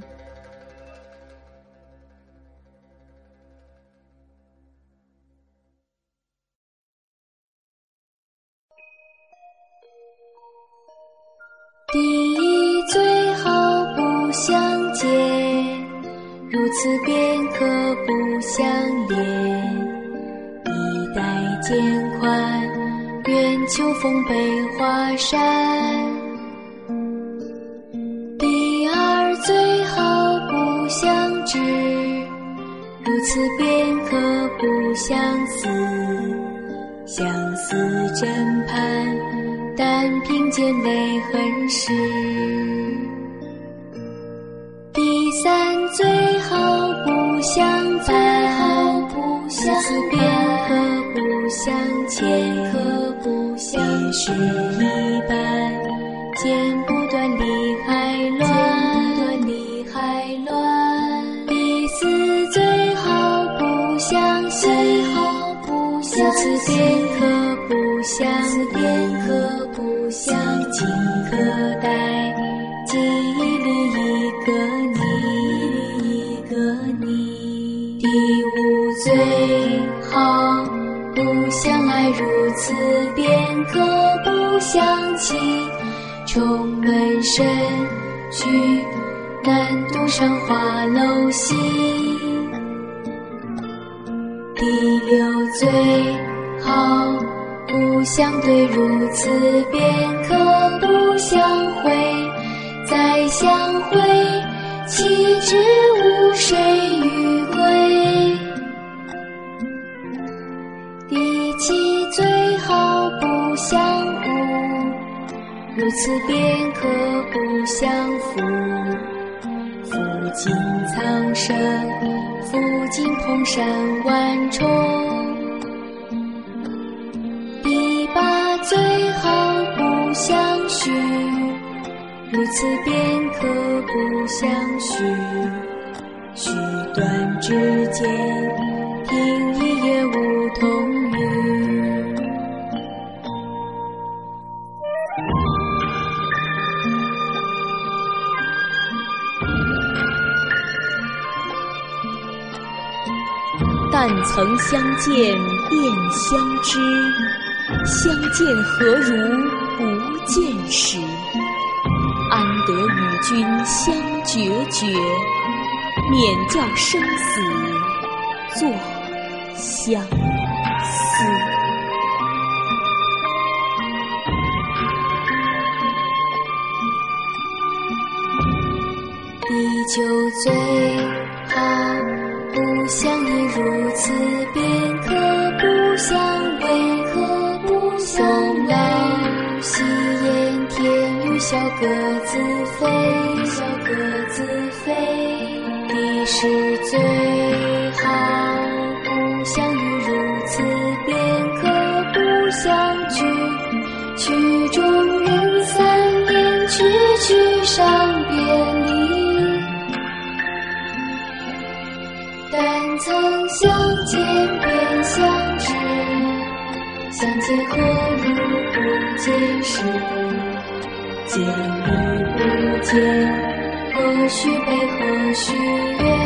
愿秋风悲画扇。最好不相知，如此便可不相思。相思枕畔，但凭见泪痕湿。第三最好不相伴，如此便可不相欠，别是一般，剪不断理还乱，剪不断理还乱。彼此最好不相惜，最好不相惜。此便可不相此便可不相信。可待记忆里一个你，一个你。第五最好不相爱，如此便可。不相弃。重门深居，难独上花楼西。第六最好不相对，如此便可不相会。再相会，岂知无谁与归？如此便可不相负。负尽苍生。负尽蓬山万重，一把最好不相许，如此便可不相许。须断指间，但曾相见便相知，相见何如不见时？安得与君相决绝，免教生死作相思。酒醉，好不想你如此便可不想为何不想老夕烟天与小鸽子飞小鸽子飞你是最见与不见，何须悲何须怨？